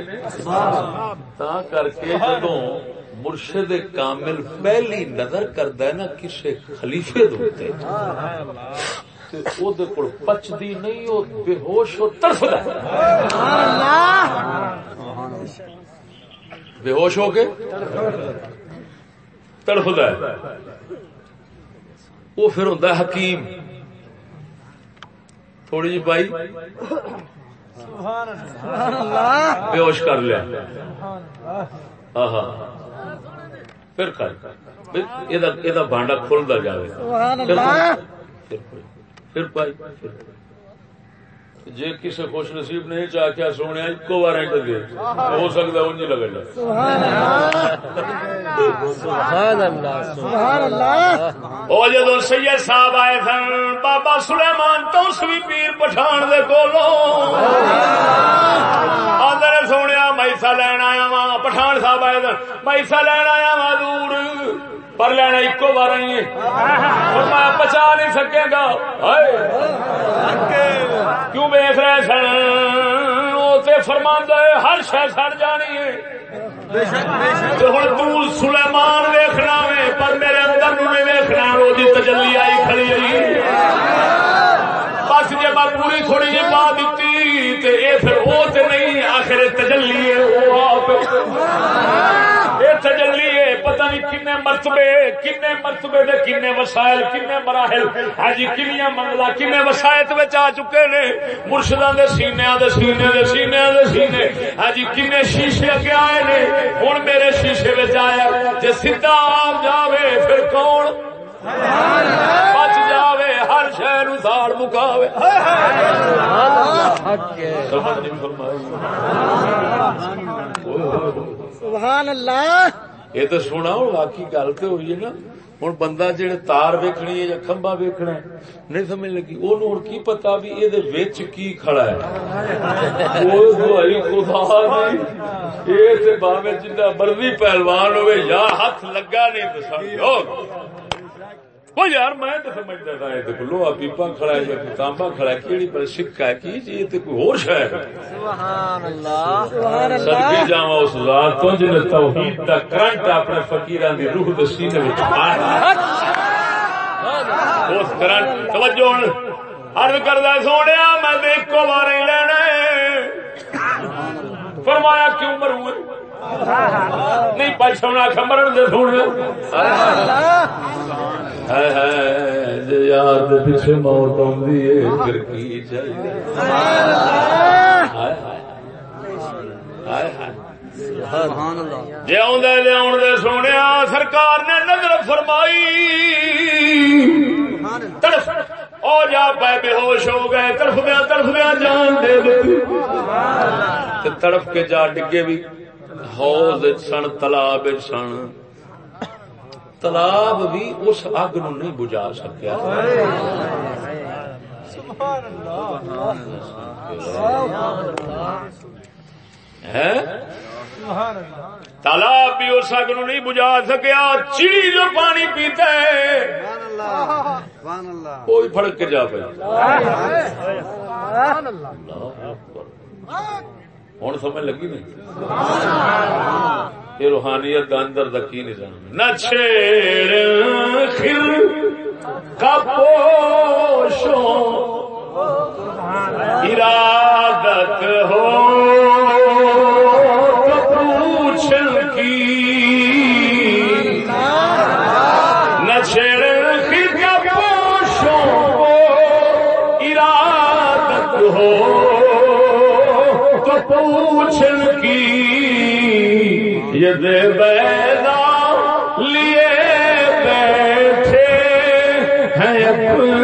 تا کر کے جدوں مرشد کامل پہلی نظر کردا ہے نا کسے خلیفے دے تے او دے کول پچدی نہیں، او بے ہوش ہو تڑفدا بے ہوش ہو کے تڑفدا ہے۔ وہ پھر ہوندا ہے حکیم۔ تھوڑی جی بائی بے ہوش کر لیا۔ آہا۔ پھر کر۔ یہ بانڈا کھلتا جائے پھر پائی۔ پھر جی کسی خوش نصیب نہیں چاہ کے سونے ایک بار اینڈ دے۔ ہو سکتا ہے انجی لگے سبحان اللہ سبحان اللہ۔ وہ جدو سید صاحب آئے سن بابا سلیمان تو سوی پیر پٹھان دے کولو۔ آدھے سونے میسا لین آیا وا پٹھان صاحب آئے سن میسا لین آیا وا دور۔ پر لینا ایکو بار ہی فرمایا بچا نہیں سکے گا۔ کیوں ویخ رہے سن؟ وہ تے فرماندا ہے، ہر شہ سڑ جانی ہے۔ تے ہن تو سلیمان ویکھنا وے پر میرے اندر نو نہیں ویکھنا وہ دی تجلی آئی کھڑی آئی بس جے میں پوری تھوڑی جی پا دیتی، تے اے پھر او تے نہیں آخر تجلی ہے او آپ اے تجلی ہے پتہ نہیں کنے مرتبے کنے مرتبے دے کنے وسائل کنے مراحل۔ ہاں جی کنیاں منزلا کنے وسائط وچ آ چکے نے۔ مرشداں دے سینے دے سینے دے سینے دے سینے۔ ہاں جی کنے شیشے اگے آئے نے۔ ہن میرے شیشے وچ آیا جے سیدھا آپ جاوے پھر کون؟ بچ جاوے ہر شہر اتار مکاوے۔ سبحان اللہ۔ یہ تو سونا ہوں واقعی گل تو ہوئی ہے نا ہوں بندہ جہے تار ویکنی ہے یا کمبا ویکنا ہے نہیں سمجھ لگی وہ ہوں کی پتا بھی یہ کی کھڑا ہے وہ دوائی خدا یہ باوے جنہ مرضی پہلوان ہوئے یا ہاتھ لگا نہیں تو سمجھو وہ یار میں تو سمجھتا تھا یہ تو لوہا پیپا کھڑا ہے یا کوئی تانبا کھڑا ہے کیڑی پر سکا ہے کی یہ تو کوئی اور شہ ہے سبحان اللہ سبحان صدقے اللہ جاواں اس ذات تو جن توحید دا کرنٹ اپنے فقیران دی روح دے سینے وچ پایا اس کرنٹ توجہ ہن عرض کردا سونیا میں لینا فرمایا کیوں مروں نہیں پچھونا کمرن دے سونے یار دے پیچھے موت آندی ہے، پھر کی چاہیے؟ جی آدھے لیا دے سونے سرکار نے نظر فرمائی۔ تڑف او جا پے، بے ہوش ہو گئے تڑف دیا تڑف دیا جان دے دیتی۔ تڑف کے جا ڈگے بھی۔ حوض سن تالاب سن تالاب بھی اس اگ نو نہیں بجھا سکیا تالاب بھی اس اگ نو نہیں بجھا سکیا چیڑی جو پانی پیتا ہے کوئی پھڑک کے جا پہ ہوں سمجھ لگی نہیں؟ یہ روحانیت کا اندر دا کی نظام ہے؟ نہ چھیڑ کا ارادت ہو۔ پوچھ کی یہ دے بیدا لیے بیٹھے ہیں اپنی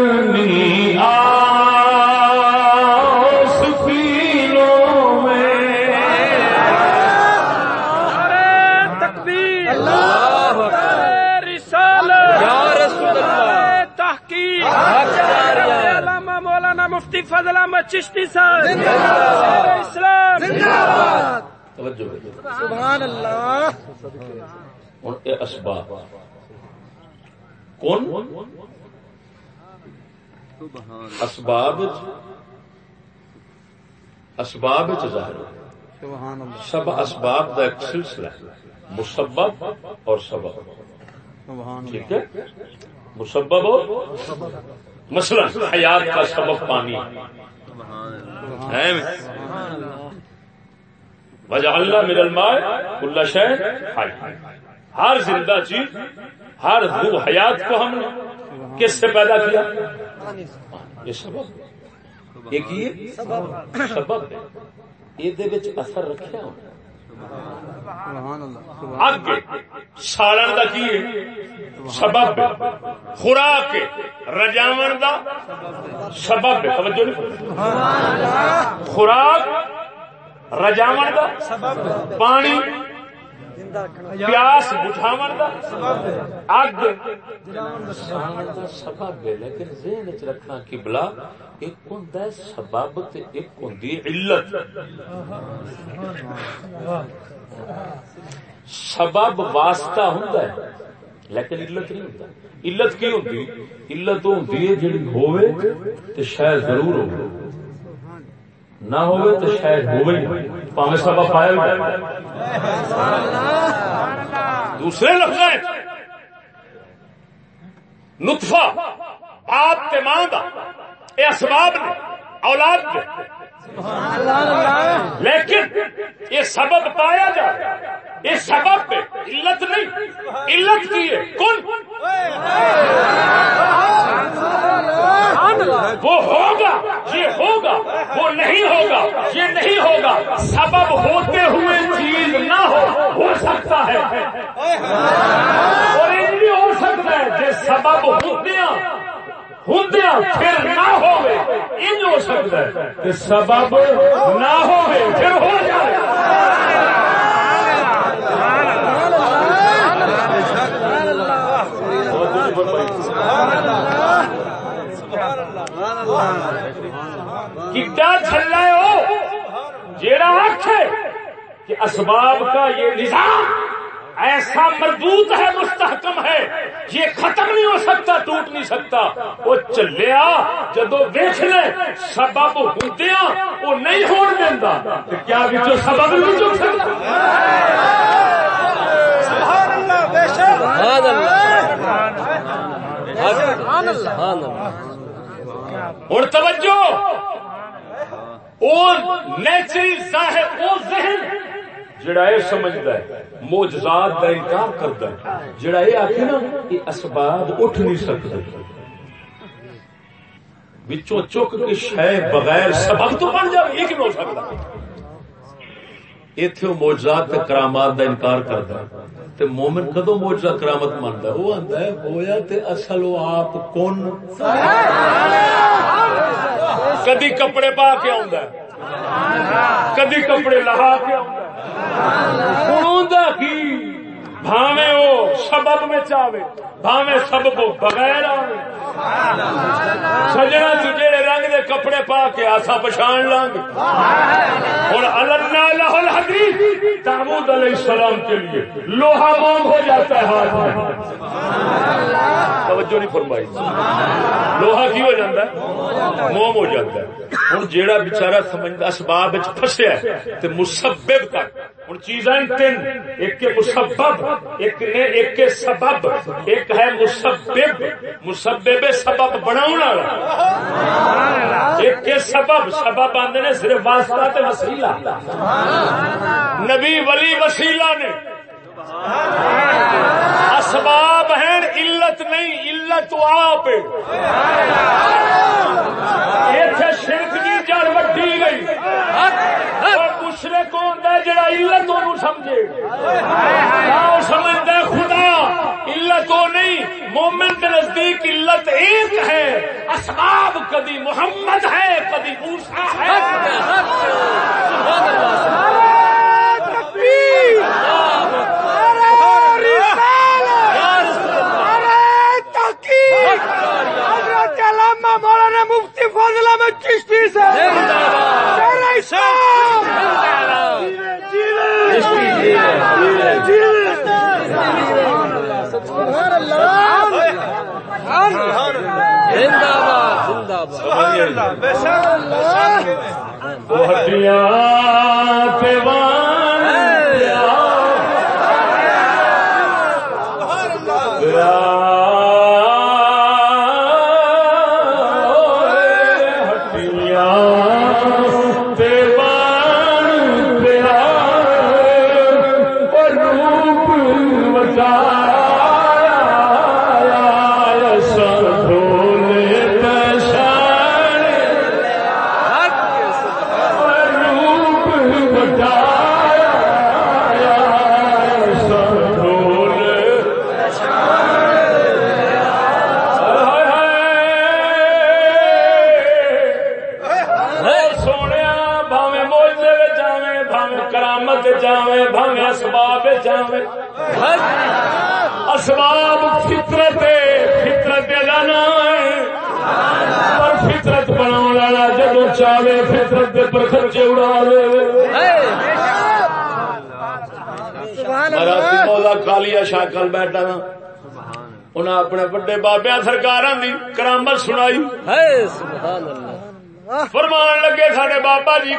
احمد چشتی صاحب۔ اسلام۔ توجہ سبحان اللہ۔ یہ اسباب۔ کون؟ اسباب اسباب ظاہر سبحان اللہ۔ سب اسباب کا ایک سلسلہ ہے۔ مسبب اور سبب۔ سبحان ٹھیک ہے؟ مسبب اور مثلا حیات کا سبب پانی۔ وجہ اللہ میرل مائے اللہ شہر ہر زندہ چیز، ہر روح حیات کو ہم نے کس سے پیدا کیا؟ یہ سبب ایک یہ سبب ہے۔ یہ اثر رکھا ہونا اگ سالن کا کی؟ سبب خوراک رجاون دا سبب ہے۔ توجہ نہیں خوراک رجاون دا پانی پیاس بجھاون دا۔ اگ۔ دا سبب ہے لیکن ذہن وچ رکھنا قبلہ ایک ہوندا ہے سبب تے ایک ہوندی علت۔ سبب واسطہ ہوندا ہے لیکن علت نہیں ہوندا۔ علت کی ہوندی؟ علت ہوندی ہے جڑی ہوے تے شاید ضرور ہوے نہ ہوے تو شاید ہو گئی۔ پاوے پاویں پایا دوسرے لفظ نطفہ، آپ کے ماں کا اے اسباب نے، اولاد دے لیکن یہ سبب پایا جائے یہ سبب پہ علت نہیں، علت کی ہے، کن؟ وہ ہوگا، یہ ہوگا، وہ نہیں ہوگا، یہ نہیں ہوگا، سبب ہوتے ہوئے چیز نہ ہو ہو سکتا ہے۔ اور یہ بھی ہو سکتا ہے کہ سبب ہوتیاں ہوندیا پھر نہ ہو سکتا ہے کہ سبب نہ ہوئے پھر ہو جائے کتا چلا ہو جیڑا آخ کہ اسباب کا یہ نظام ایسا مضبوط ہے مستحکم ہے۔ یہ ختم نہیں ہو سکتا ٹوٹ نہیں سکتا۔ وہ چلیا جدو ویچ لے سبب ہوندیا وہ نہیں ہون دینا کیا بچوں سبب نہیں چک سکتا؟ سبحان اللہ بے شک۔ سبحان اللہ۔ سبحان اللہ۔ ہوں توجہ۔ وہ نیچرل ظاہر وہ ذہن جڑا یہ سمجھتا ہے موجزات کا انکار کرتا ہے۔ جڑا یہ آخر نا کہ اسباب اٹھ نہیں سکتے بچوں چک کے شہ بغیر سبب تو بن جائے یہ کیوں ہو سکتا اتنے موجزات تے کرامات کا انکار کرتا ہے۔ تے مومن کدو موجزہ کرامت منتا ہے؟ وہ آتا ہے ہویا تے اصل وہ آپ کون؟ کدی کپڑے پا کے ہے۔ کدی کپڑے لہا کے ہے۔ ہن اوندا کی؟ بھاویں وہ سبب میں چاہے بھاویں سبب بغیر آوے۔ سجنا جڑے رنگ دے کپڑے پا کے آسا پچھان لانگ اور اللہ لہ الحدیث داود علیہ السلام کے لیے۔ لوہا موم ہو جاتا ہے ہاتھ میں۔ توجہ نہیں فرمائی۔ لوہا کی ہو جاتا ہے؟ موم ہو جاتا ہے۔ ہوں جیڑا بچارا سمجھتا اسباب فسیا تے مسبب تک ہوں چیزاں تین، ایک کے مسبب۔ ایک نے ایک کے سبب، ایک ہے مسبب مسبب سبب بناؤ ایک کے سبب سبب آندے نے صرف واسطہ تے وسیلہ۔ نبی ولی وسیلہ نے۔ اسباب ہیں، علت نہیں، علت آپ اتنے شرک کی جڑ وڈی گئی دوسرے کو ہوتا ہے جڑا علت وہ سمجھے۔ سمجھتا ہے خدا علت وہ نہیں مومن کے نزدیک علت ایک ہے۔ اسباب کدی محمد ہے کدی موسا ہے۔ مولانا مفتی فضل احمد چشتی سے ہڈیاں شاکل بیٹھا نا انہیں اپنے بڑے بابیا سرکار دی کرامت سنائی سبحان اللہ فرمان لگے سڈے بابا جی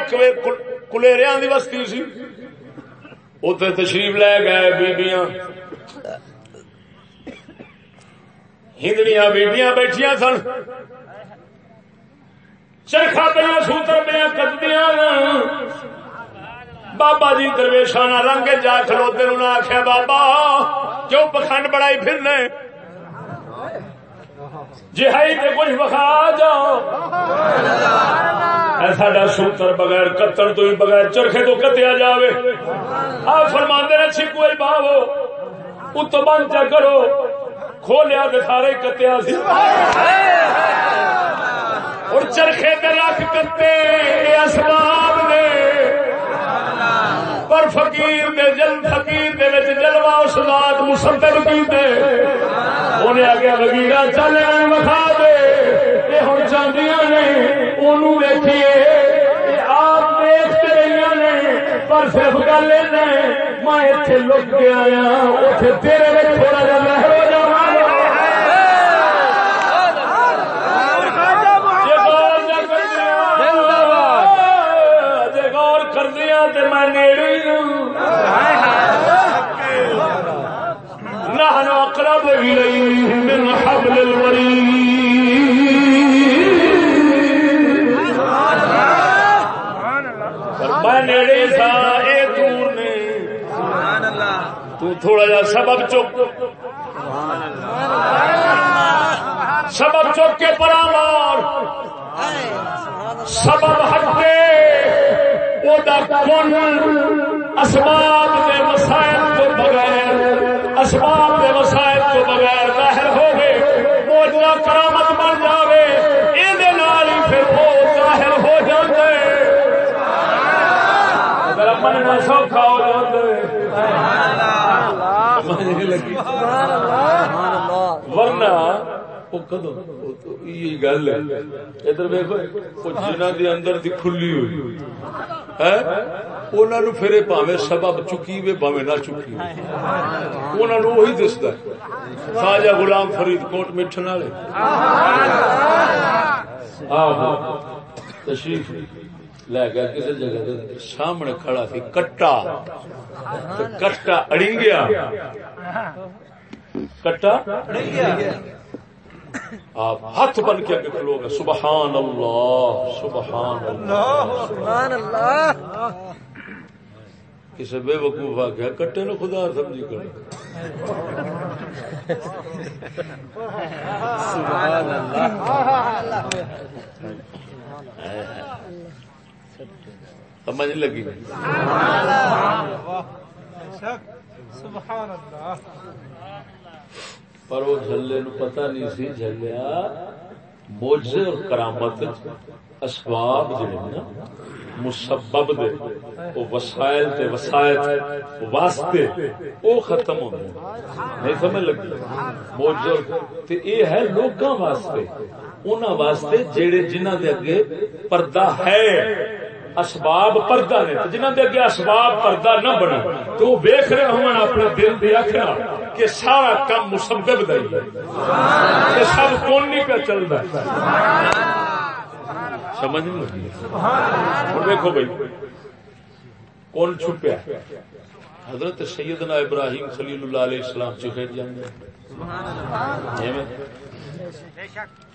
کلیریا دی بستی سی اتے تشریف لے گئے بیبیاں ہندڑیاں بیبیاں بیٹھیاں سن چرخا پہ سوتر پہ کدیاں بابا جی درویشانہ رنگ جا کھلوتے انہوں نے آخیا بابا، کیوں پکھنڈ بڑائی پھرنے؟ جی ہے تو کچھ بخا جاؤ۔ ساڈا سوتر بغیر قتل تو ہی بغیر چرخے تو کتیا جاوے۔ آ فرماندے نے، چھکو ہی باو اتو بند چا کرو۔ کھولیا تو سارے کتیا سی۔ اور چرخے تے رکھ کتے اسباب نے۔ پر فقیر دے جل فقیر دے وچ جلوہ اس ذات مسبب کیتے، اونے اگے وگیرا چل وکھا دے، اے ہن چاندیاں نے اونوں ویکھیے، اے آپ دیکھتے رہیاں نے، پر صرف گل اے میں ایتھے لک کے آیا، اوتھے تیرے وچ تھوڑا جا لہر تو سبب چک۔ سبب چک کے پرامار سبب ہٹے وہ کون اسباب کے وسائل تو بغیر۔ اسباب کے وسائل تو بغیر ظاہر ہو گئے۔ موجودہ کرامت بن جاوے۔ یہ ہی پھر وہ ظاہر ہو جاتے اگر مننا سوکھا۔ ورنہ وہ کدو؟ یہ گل ہے۔ ادھر ویکو جنہ دے اندر دی کھلی ہوئی۔ ہے انہوں نے پھر پاوے سبب چکی وے نہ چکی۔ وہی دستا خواجہ غلام فرید کوٹ مٹھن والے۔ آہو تشریف لے۔ گیا کسی جگہ سامنے کھڑا سی کٹا۔ کٹا اڑی گیا۔ کٹا؟ آپ ہاتھ بن کے کھلو گے۔ سبحان اللہ سبحان اللہ۔ سبحان اللہ۔ کسی بے وقوف آ گیا کٹے نو خدا سمجھی کر۔ سمجھ لگی۔ سبحان اللہ. پر وہ جھلے نو پتہ نہیں سی جھلیا موجے اور کرامت اسباب جڑے نا، مسبب دے، وہ وسائل تے وسائل واسطے وہ ختم ہو گئے نہیں سمجھ لگی؟ موجے تے اے ہے لوگاں واسطے، انہاں واسطے جڑے جنہاں دے اگے پردہ ہے۔ اسباب پردہ نے جنہ دے اگے اسباب پردہ نہ بنا تو وہ ویخ رہے ہوں اپنے دل دی اکھنا کہ سارا کام مسبب دا ہی ہے۔ کہ سب کون نہیں پہ چل رہا سمجھ نہیں لگی؟ اور دیکھو بھائی، کون چھپیا حضرت سیدنا ابراہیم خلیل اللہ علیہ السلام چکے جانے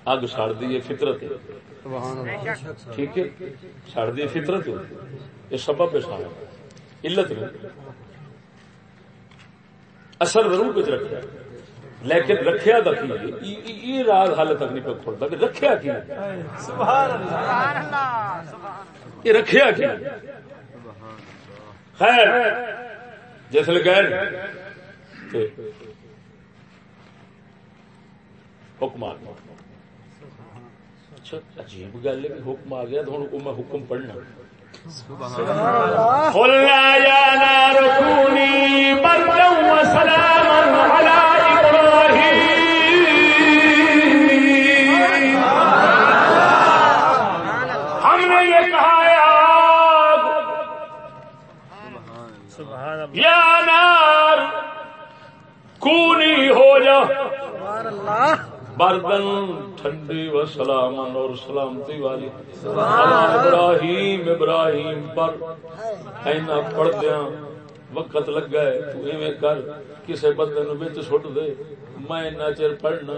اگ سڑ دی فطرت ٹھیک ہے؟ سڑ دی فطرت یہ سبب ہے سارا۔ علت نہیں اثر ضرور کچھ رکھا لیکن رکھیا تک یہ راز حال تک نہیں پہ کھولتا کہ رکھیا کی یہ رکھیا کی خیر۔ جس گئے۔ حکم آ گیا۔ اچھا عجیب گل ہے کہ حکم آ گیا تو ہوں میں حکم پڑھنا۔ قلنا يا نار كوني بردا وسلاما على بردن ٹھنڈی و سلامن اور سلامتی والی۔ ابراہیم ابراہیم پر اینا پڑھ دیا وقت لگ گئے تو ایویں کر کسے بندے نو بچ سٹ دے۔ میں اتنا چیر پڑھنا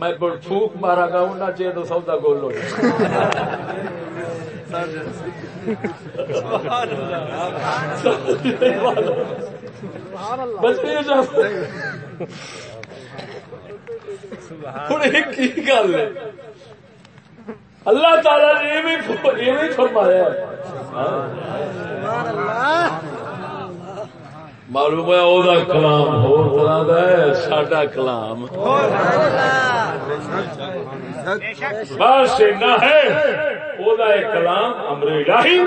میں بڑ پھوک مارا گا اننا چیر تو سودا گول ہو جائے۔ بس یہ ہوں، ایک کی گل ہے؟ اللہ تعالی نے ایویں فرمایا معلوم ہے او دا کلام ہو طرح دا ہے، ساڈا کلام۔ بس اتنا ہے۔ او دا کلام امر الہی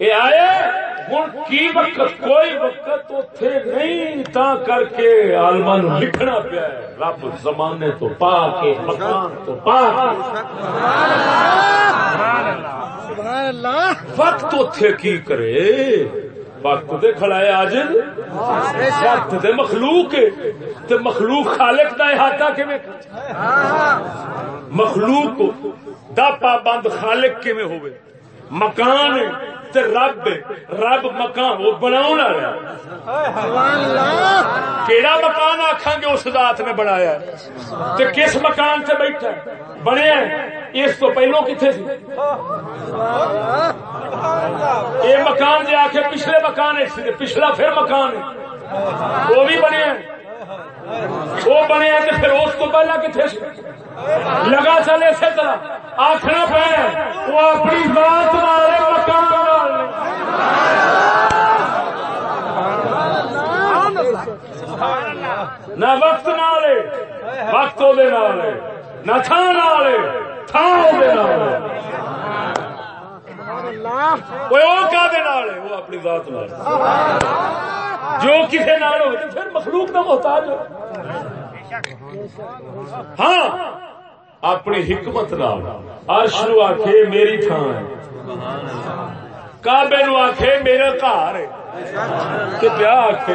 یہ آیا ہوں کی وقت کوئی وقت اتے نہیں تا کر کے آلما لکھنا پیا رب زمانے تو پا کے مکان تو پا کے وقت اتے کی کرے؟ وقت دے کھڑا ہے آج وقت دے مخلوق تے مخلوق خالق دا احاطہ کیویں مخلوق دا پابند خالق کیویں ہوے مکان تے رب رب مکان، وہ بناون کیڑا مکان آکھاں گے، اس ذات نے بنایا تے کس مکان سے بیٹھا بنیا اس تو پہلو کتنے سی؟ یہ مکان جی آخر پچھلے مکان ہے پچھلا پھر مکان ہے۔ وہ بھی بنے وہ بنے تو پھر اس کو پہلا کتنے سی لگا چلے اسی طرح۔ آخنا پہ وہ اپنی ذات والے مکان نہ وقت نالے وقت وہ نہ تھان تھان وہ اپنی ذات نال جو کسی نال ہو تو پھر مخلوق کا محتاج ہو۔ ہاں اپنی حکمت نال۔ عرش نو آخے میری تھان ہے۔ کعبے نو آخے میرا گھر ہے۔ کہ پیا آخے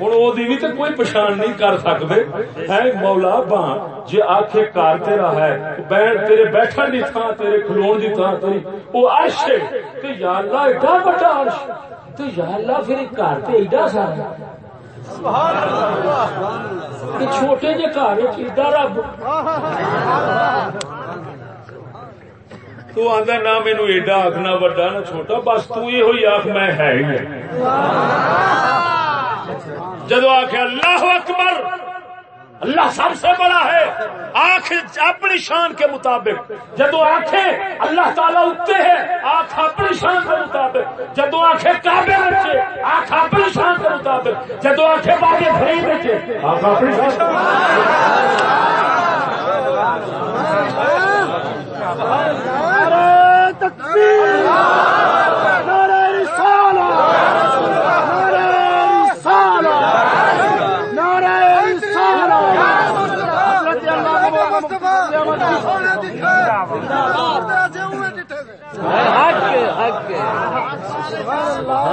ہوں وہ بھی تو کوئی پچھان نہیں کر سکتے ہے مولا بان جی آخے کار تیرا ہے بین تیرے بیٹھن کی تھان، تیرے کھلون کی تھان تیری۔ وہ عرش ہے۔ کہ یا اللہ، ایڈا بڑا عرش تو یا اللہ پھر ایک گھر تو ایڈا سارا چھوٹے جے گھر ایڈا رب۔ تو آندا نہ مینو ایڈا آخنا وڈا، نہ چھوٹا، بس تو یہ ہوئی آخ میں ہے ہی جدو آخ اللہ اکبر اللہ سب سے بڑا ہے۔ آنکھ اپنی شان کے مطابق۔ جدو آنکھیں اللہ تعالیٰ اٹھتے ہیں آنکھ اپنی شان کے مطابق۔ جدو آنکھیں کعبے بچے آنکھ اپنی شان کے مطابق۔ جدو آنکھیں باغے بھری بچے آنکھ اپنی شان تکبیر نعرہ رسالہ نعرہ رسالہ نعرہ رسالہ حضرت اللہ مصطفیٰ حق کے حق کے سبحان اللہ سبحان اللہ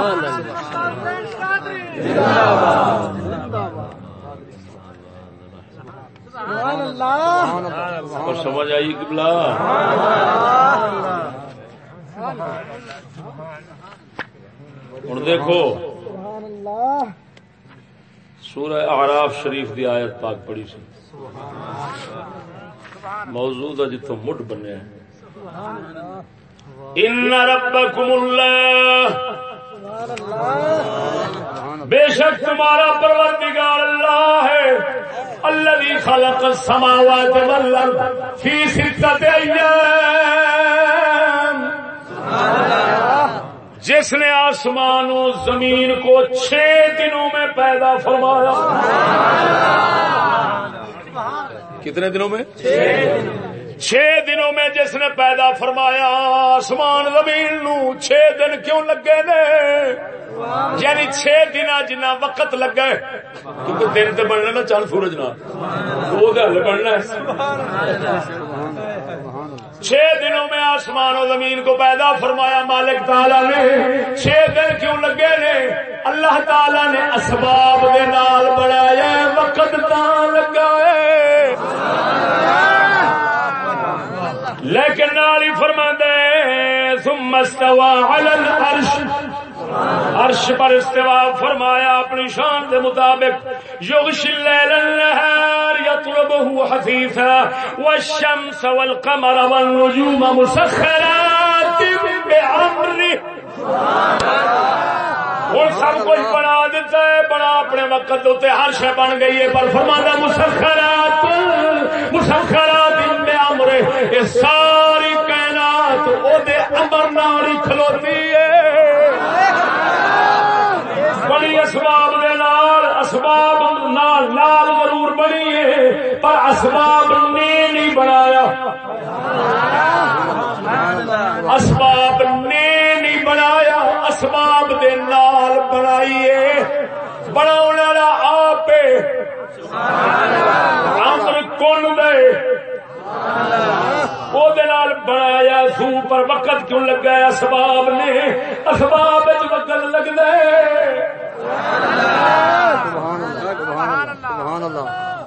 اور سمجھ آئی قبلہ؟ ہوں دیکھو سبحان اللہ سورہ اعراف شریف دی آیت پاک پڑھی سی۔ موضوع دا جتوں مڈ بنیا ان ربکم اللہ بے شک تمہارا پروردگار اللہ ہے۔ الذي خلق السماوات والارض في ستة ايام جس نے آسمان و زمین کو چھ دنوں میں پیدا فرمایا۔ کتنے دنوں میں؟ چھ دنوں۔ چھ دنوں میں جس نے پیدا فرمایا، آسمان زمین نو چھ دن کیوں لگے نے؟ یعنی چھ دن جنا وقت لگا ہے کیونکہ دن تو بننا نا چند سورج نہ وہ گل بننا ہے۔ چھ دنوں میں آسمان و زمین کو پیدا فرمایا مالک تعالی نے۔ چھ دن کیوں لگے نے؟ اللہ تعالی نے اسباب دے نال بنایا وقت تا لگا ہے۔ لیکن نال ہی فرما دے ثم استوى على العرش. عرش پر استوا فرمایا اپنی شان کے مطابق یغش اللیل النہار یطلبه حثیثا والشمس والقمر والنجوم مسخرات بعمره ہوں سب کچھ بنا دیتا ہے، بنا اپنے وقت ہر شے بن گئی ہے، پر فرمانا مسخرات مسخرات امرے یہ ساری کائنات وہ امر ناری کھلوتی ہے۔ بڑی اسباب دے نال، اسباب نال نال ضرور بنی ہے، پر اسباب نے نہیں بنایا۔ اسباب نے نہیں بنایا، اسباب دے نال بنائیے بناؤ والا آپ امر کون دے وہ دے نال بنایا سو پر وقت کیوں لگا ہے اسباب نے اسباب وقت لگ دے سبحان اللہ سبحان اللہ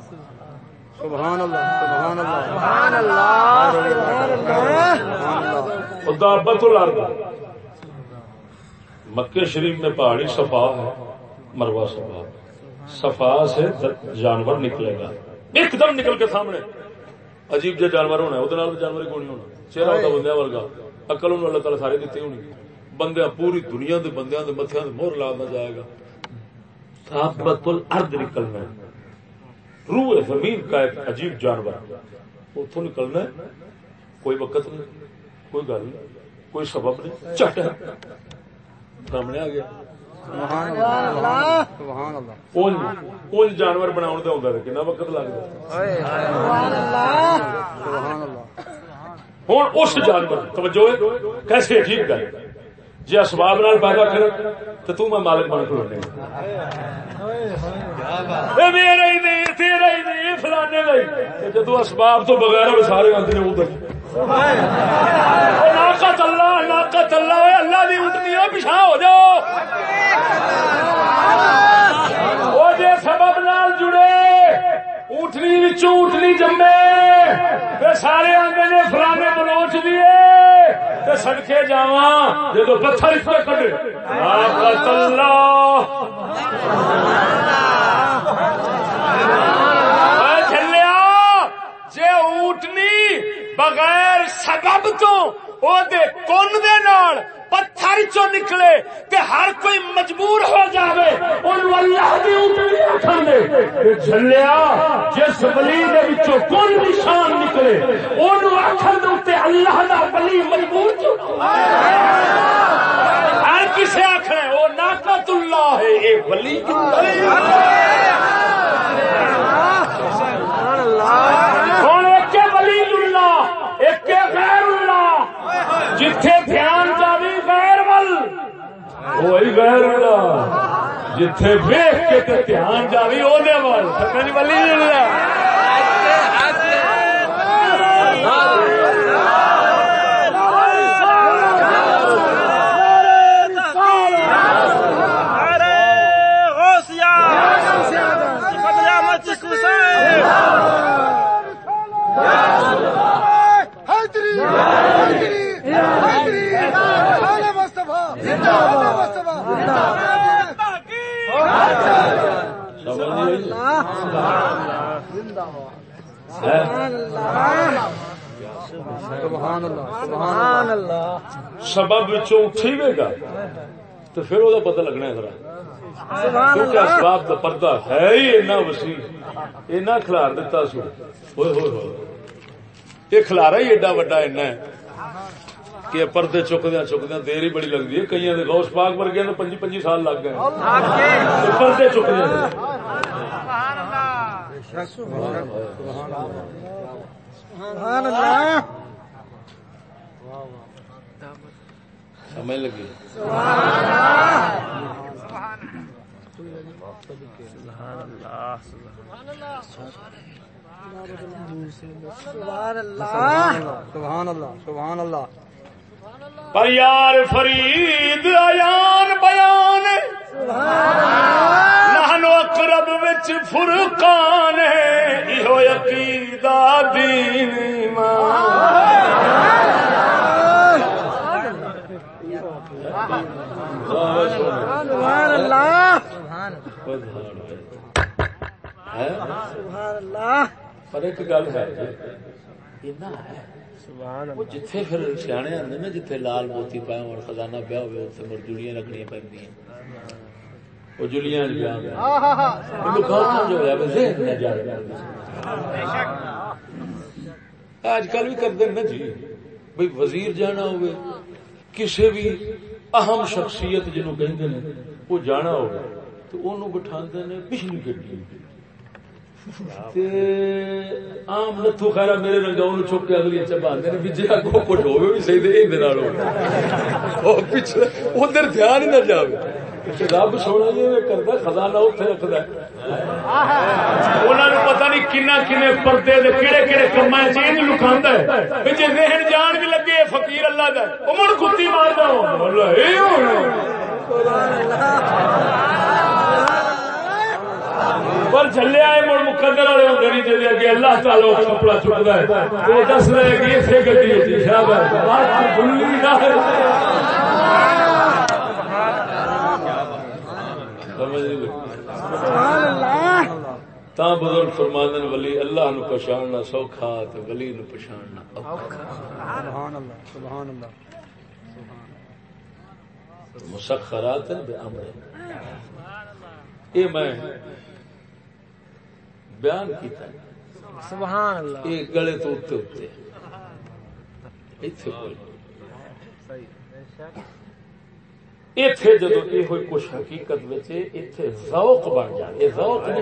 سبحان اللہ سبحان اللہ دابت الارض۔ مکہ شریف میں پہاڑی صفا ہے مروا صفا۔ صفا سے جانور نکلے گا۔ ایک دم نکل کے سامنے۔ عجیب جہ جانور ہونا ہے وہ جانور ہی کو نہیں ہونا۔ چہرہ ہوتا بندے ورگا۔ اکل انہوں اللہ تعالیٰ سارے دیتے ہونی بندے پوری دنیا دے بندیاں دے متھیاں دے مہر لا جائے گا الارض نکلنا ہے روح زمین کا ایک عجیب جانور اتوں نکلنا ہے کوئی وقت نہیں کوئی گل نہیں کوئی سبب نہیں چٹ سامنے آ گیا سبحان اللہ سبحان اللہ اونج اونج جانور ہے کنا وقت لگتا سبحان اللہ ہوں اس جانور توجہ کیسے عجیب گل جی اسباب نال پیدا کر تو تو میں مالک بن کھلونے اے میرا ہی نہیں تیرا ہی نہیں فلانے کا ہی جدو اسباب تو بغیر سارے آتے ادھر ناقت اللہ ناقت اللہ دی اٹھنی ہے پیچھا ہو جاؤ وہ جے سبب نال جڑے اٹھنی وچوں اٹھنی جمے تے سارے آندے نے فلانے بلوچ دیے تے سڑکے جاواں جدو پتھر اس پہ کڈے ناقت اللہ اے جے اونٹنی بغیر سبب تو او دے کون دے نال پتھر چو نکلے تے ہر کوئی مجبور ہو جاوے اونوں اللہ دی اونٹنی دے جھلیا جس ولی دے وچوں کون نشان نکلے اونوں دے تے اللہ دا ولی مجبور جو ہر کسے آکھنا او ناقت اللہ ہے اے ولی ہوں ایک ولی اللہ ایک غیر اللہ جتھے دھیان جاوی غیر ول۔ وہی غیر اللہ جتھے ویخ کے تے دھیان جاوی اونے ول۔ سمجھ ولی اللہ ارے غوثیہ قبلہ مسجد حسین حیدری حیدری حیدری آل مصطفیٰ آل مصطفیٰ سمجھ نہیں آئی؟ سبحان اللہ سبحان اللہ سبب وچوں اٹھی وے گا، تو پھر وہ پتہ لگنا ہے ذرا۔ کیونکہ اسباب کا پردہ ہے ہی اینا وسیع۔ اینا کھلار دیتا سو۔ ہوئے ہوئے ہوئے۔ یہ کھلارا ہی ایڈا وڈا اینا ہے۔ کہ پردے چکدیا چکدیا دیر ہی بڑی لگتی ہے۔ کئی غوث پاک ورگے تو پنجی پنجی سال لگ گئے۔ یہ پردے چکدیا سبحان اللہ سمجھ لگی؟ سبحان اللہ سبحان اللہ سبحان اللہ۔ پر یار فرید ایان بیان نحنو اقرب وچ فرقان ہے۔ ایہو یقیدہ دین ایمان۔ سبحان اللہ۔ ہے؟ سبحان اللہ۔ پر ایک گل ہے۔ وہ جتھے پھر سیانے جتھے لال موتی پایا ہو خزانہ پیا ہوئے مر جڑیاں رکھنی پی وہ جلیاں آج کل بھی کرتے نا جی بھائی وزیر جانا ہوئے کسی بھی اہم شخصیت جنہوں کہتے ہیں وہ جانا ہوگا تو انہوں بٹھا نے پچھلی گڈی۔ تے عام نتھو خیرا میرے رنگا چک کے اگلی چبا دے بھی کچھ ہوے بھی صحیح دے نال او پچھلے ادھر دھیان نہ جاوے۔ رب سونا یہ کردا خزانہ اوتھے رکھدا انہاں پتہ نہیں کنا کنے پردے دے کیڑے کیڑے کماں چ ہے۔ ذہن جان بھی لگے فقیر اللہ دا او کتی ماردا اللہ اے پر چلے آئے مڑ مقدر والے ہوتے نہیں جی اگے اللہ تعالی کپڑا چکتا ہے۔ وہ دس رہے کہ اتنے گڈی ہے جی، شاہ بھلی نہ سبحان اللہ تا بزرگ فرماندن، ولی اللہ نو پچھاننا سوکھا تے ولی نو پچھاننا اوکھا۔ سبحان اللہ۔ سبحان اللہ۔ مسخرات بے امر یہ میں بیان کیتا سبحان اللہ۔ یہ گلے تو کوئی۔ اتنے جدو یہ ہوئی کچھ حقیقت بچے ذوق بن جائے یہ ذوق نہیں۔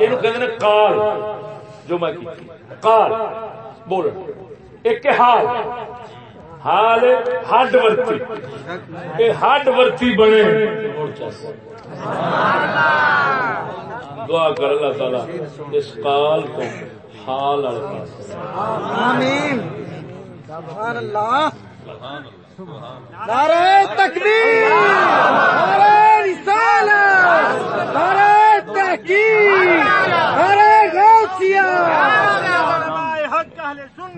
یہ کہتے ہیں کال۔ جو میں کی کال۔ بول ایک حال۔ حال ہڈ ورتی۔ یہ ہڈ ورتی بنے۔ دعا کر اللہ تعالی اس کال کو حال آمین۔ سبحان اللہ۔ نعرہ تکبیر۔ نعرہ رسالت۔ نعرہ تحقیق۔ نعرہ غوثیہ۔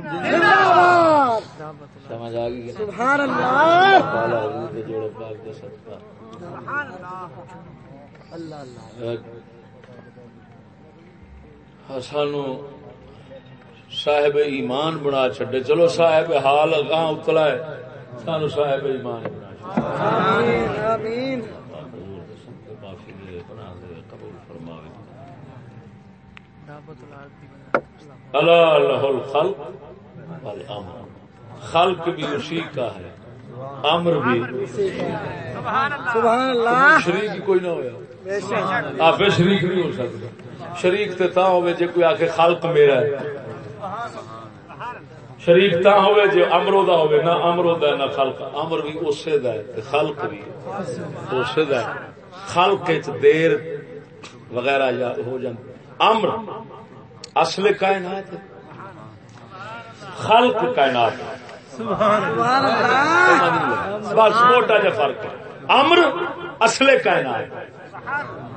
زندہ باد۔ سمجھ آ گئی سبحان اللہ۔ جوڑے پاک صدقہ۔ سانو صاحب ایمان بنا چڈے چلو صاحب حال اگاں اتلا ہے؟ سانو صاحب ایمان بنا آمین آمین. اللہ لہ الخلق والامر۔ خلق بھی اسی کا ہے۔ امر بھی۔ سبحان اللہ۔ شریک کوئی نہ شک۔ آپ شریک نہیں ہو سکتے۔ شریک تے تا ہوئے جے کوئی آکے خلق میرا ہے۔ شریک تا ہوئے جے امرو دا ہوئے نہ امرو دا نہ خلق امر بھی اسے دا ہے خلق بھی اسے دا ہے۔ خلق اچ دیر وغیرہ یا ہو جان۔ امر اصل کائنات۔ خلق کائنات۔ بس موٹا جا فرق ہے۔ امر اصل کائنات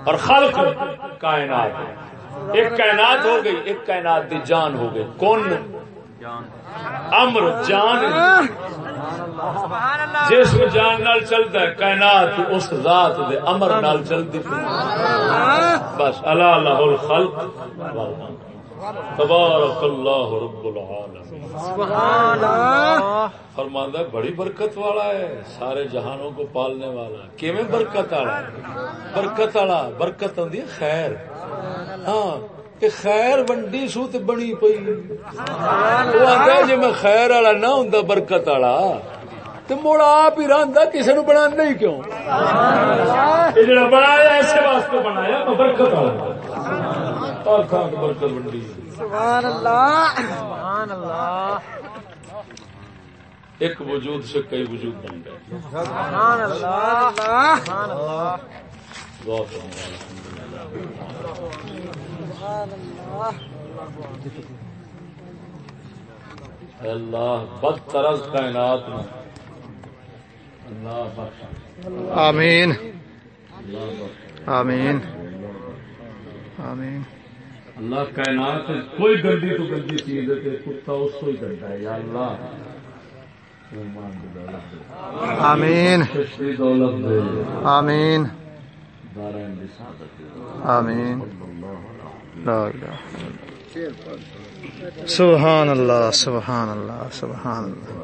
اور خلق کائنات ایک کائنات ہو گئی، ایک کائنات دی جان ہو گئی۔ کون؟ امر، جان۔ جسم جان نال چلتا ہے، کائنات اس ذات دے امر نال چلتی۔ بس اللہ الخلق۔ تبارک اللہ رب العالمین. سبحان اللہ. فرماندہ بڑی برکت والا ہے سارے جہانوں کو پالنے والا کیویں برکت والا برکت والا برکت آدھی خیر۔ ہاں کہ خیر ونڈی سو تے بنی پئی۔ وہ آتا جی میں خیر والا نہ ہوں برکت والا۔ تو مڑ آپ ہی رہتا کسی نو بنا نہیں کیوں؟ بنایا ایسے واسطے بنایا برکت بنڈی سبحان اللہ سبحان اللہ۔ ایک وجود سے کئی وجود بن گئے۔ سبحان اللہ۔ اللہ سبحان اللہ۔ سبحان اللہ۔ اے اللہ بد طرز کائنات میں آمین۔ آمین۔ آمین۔ اللہ کائنات کوئی گندی تو گندی چیز ہے کتا اس کو ہی گندا ہے۔ یا اللہ۔ آمین۔ آمین۔ آمین۔ سبحان اللہ سبحان اللہ سبحان اللہ۔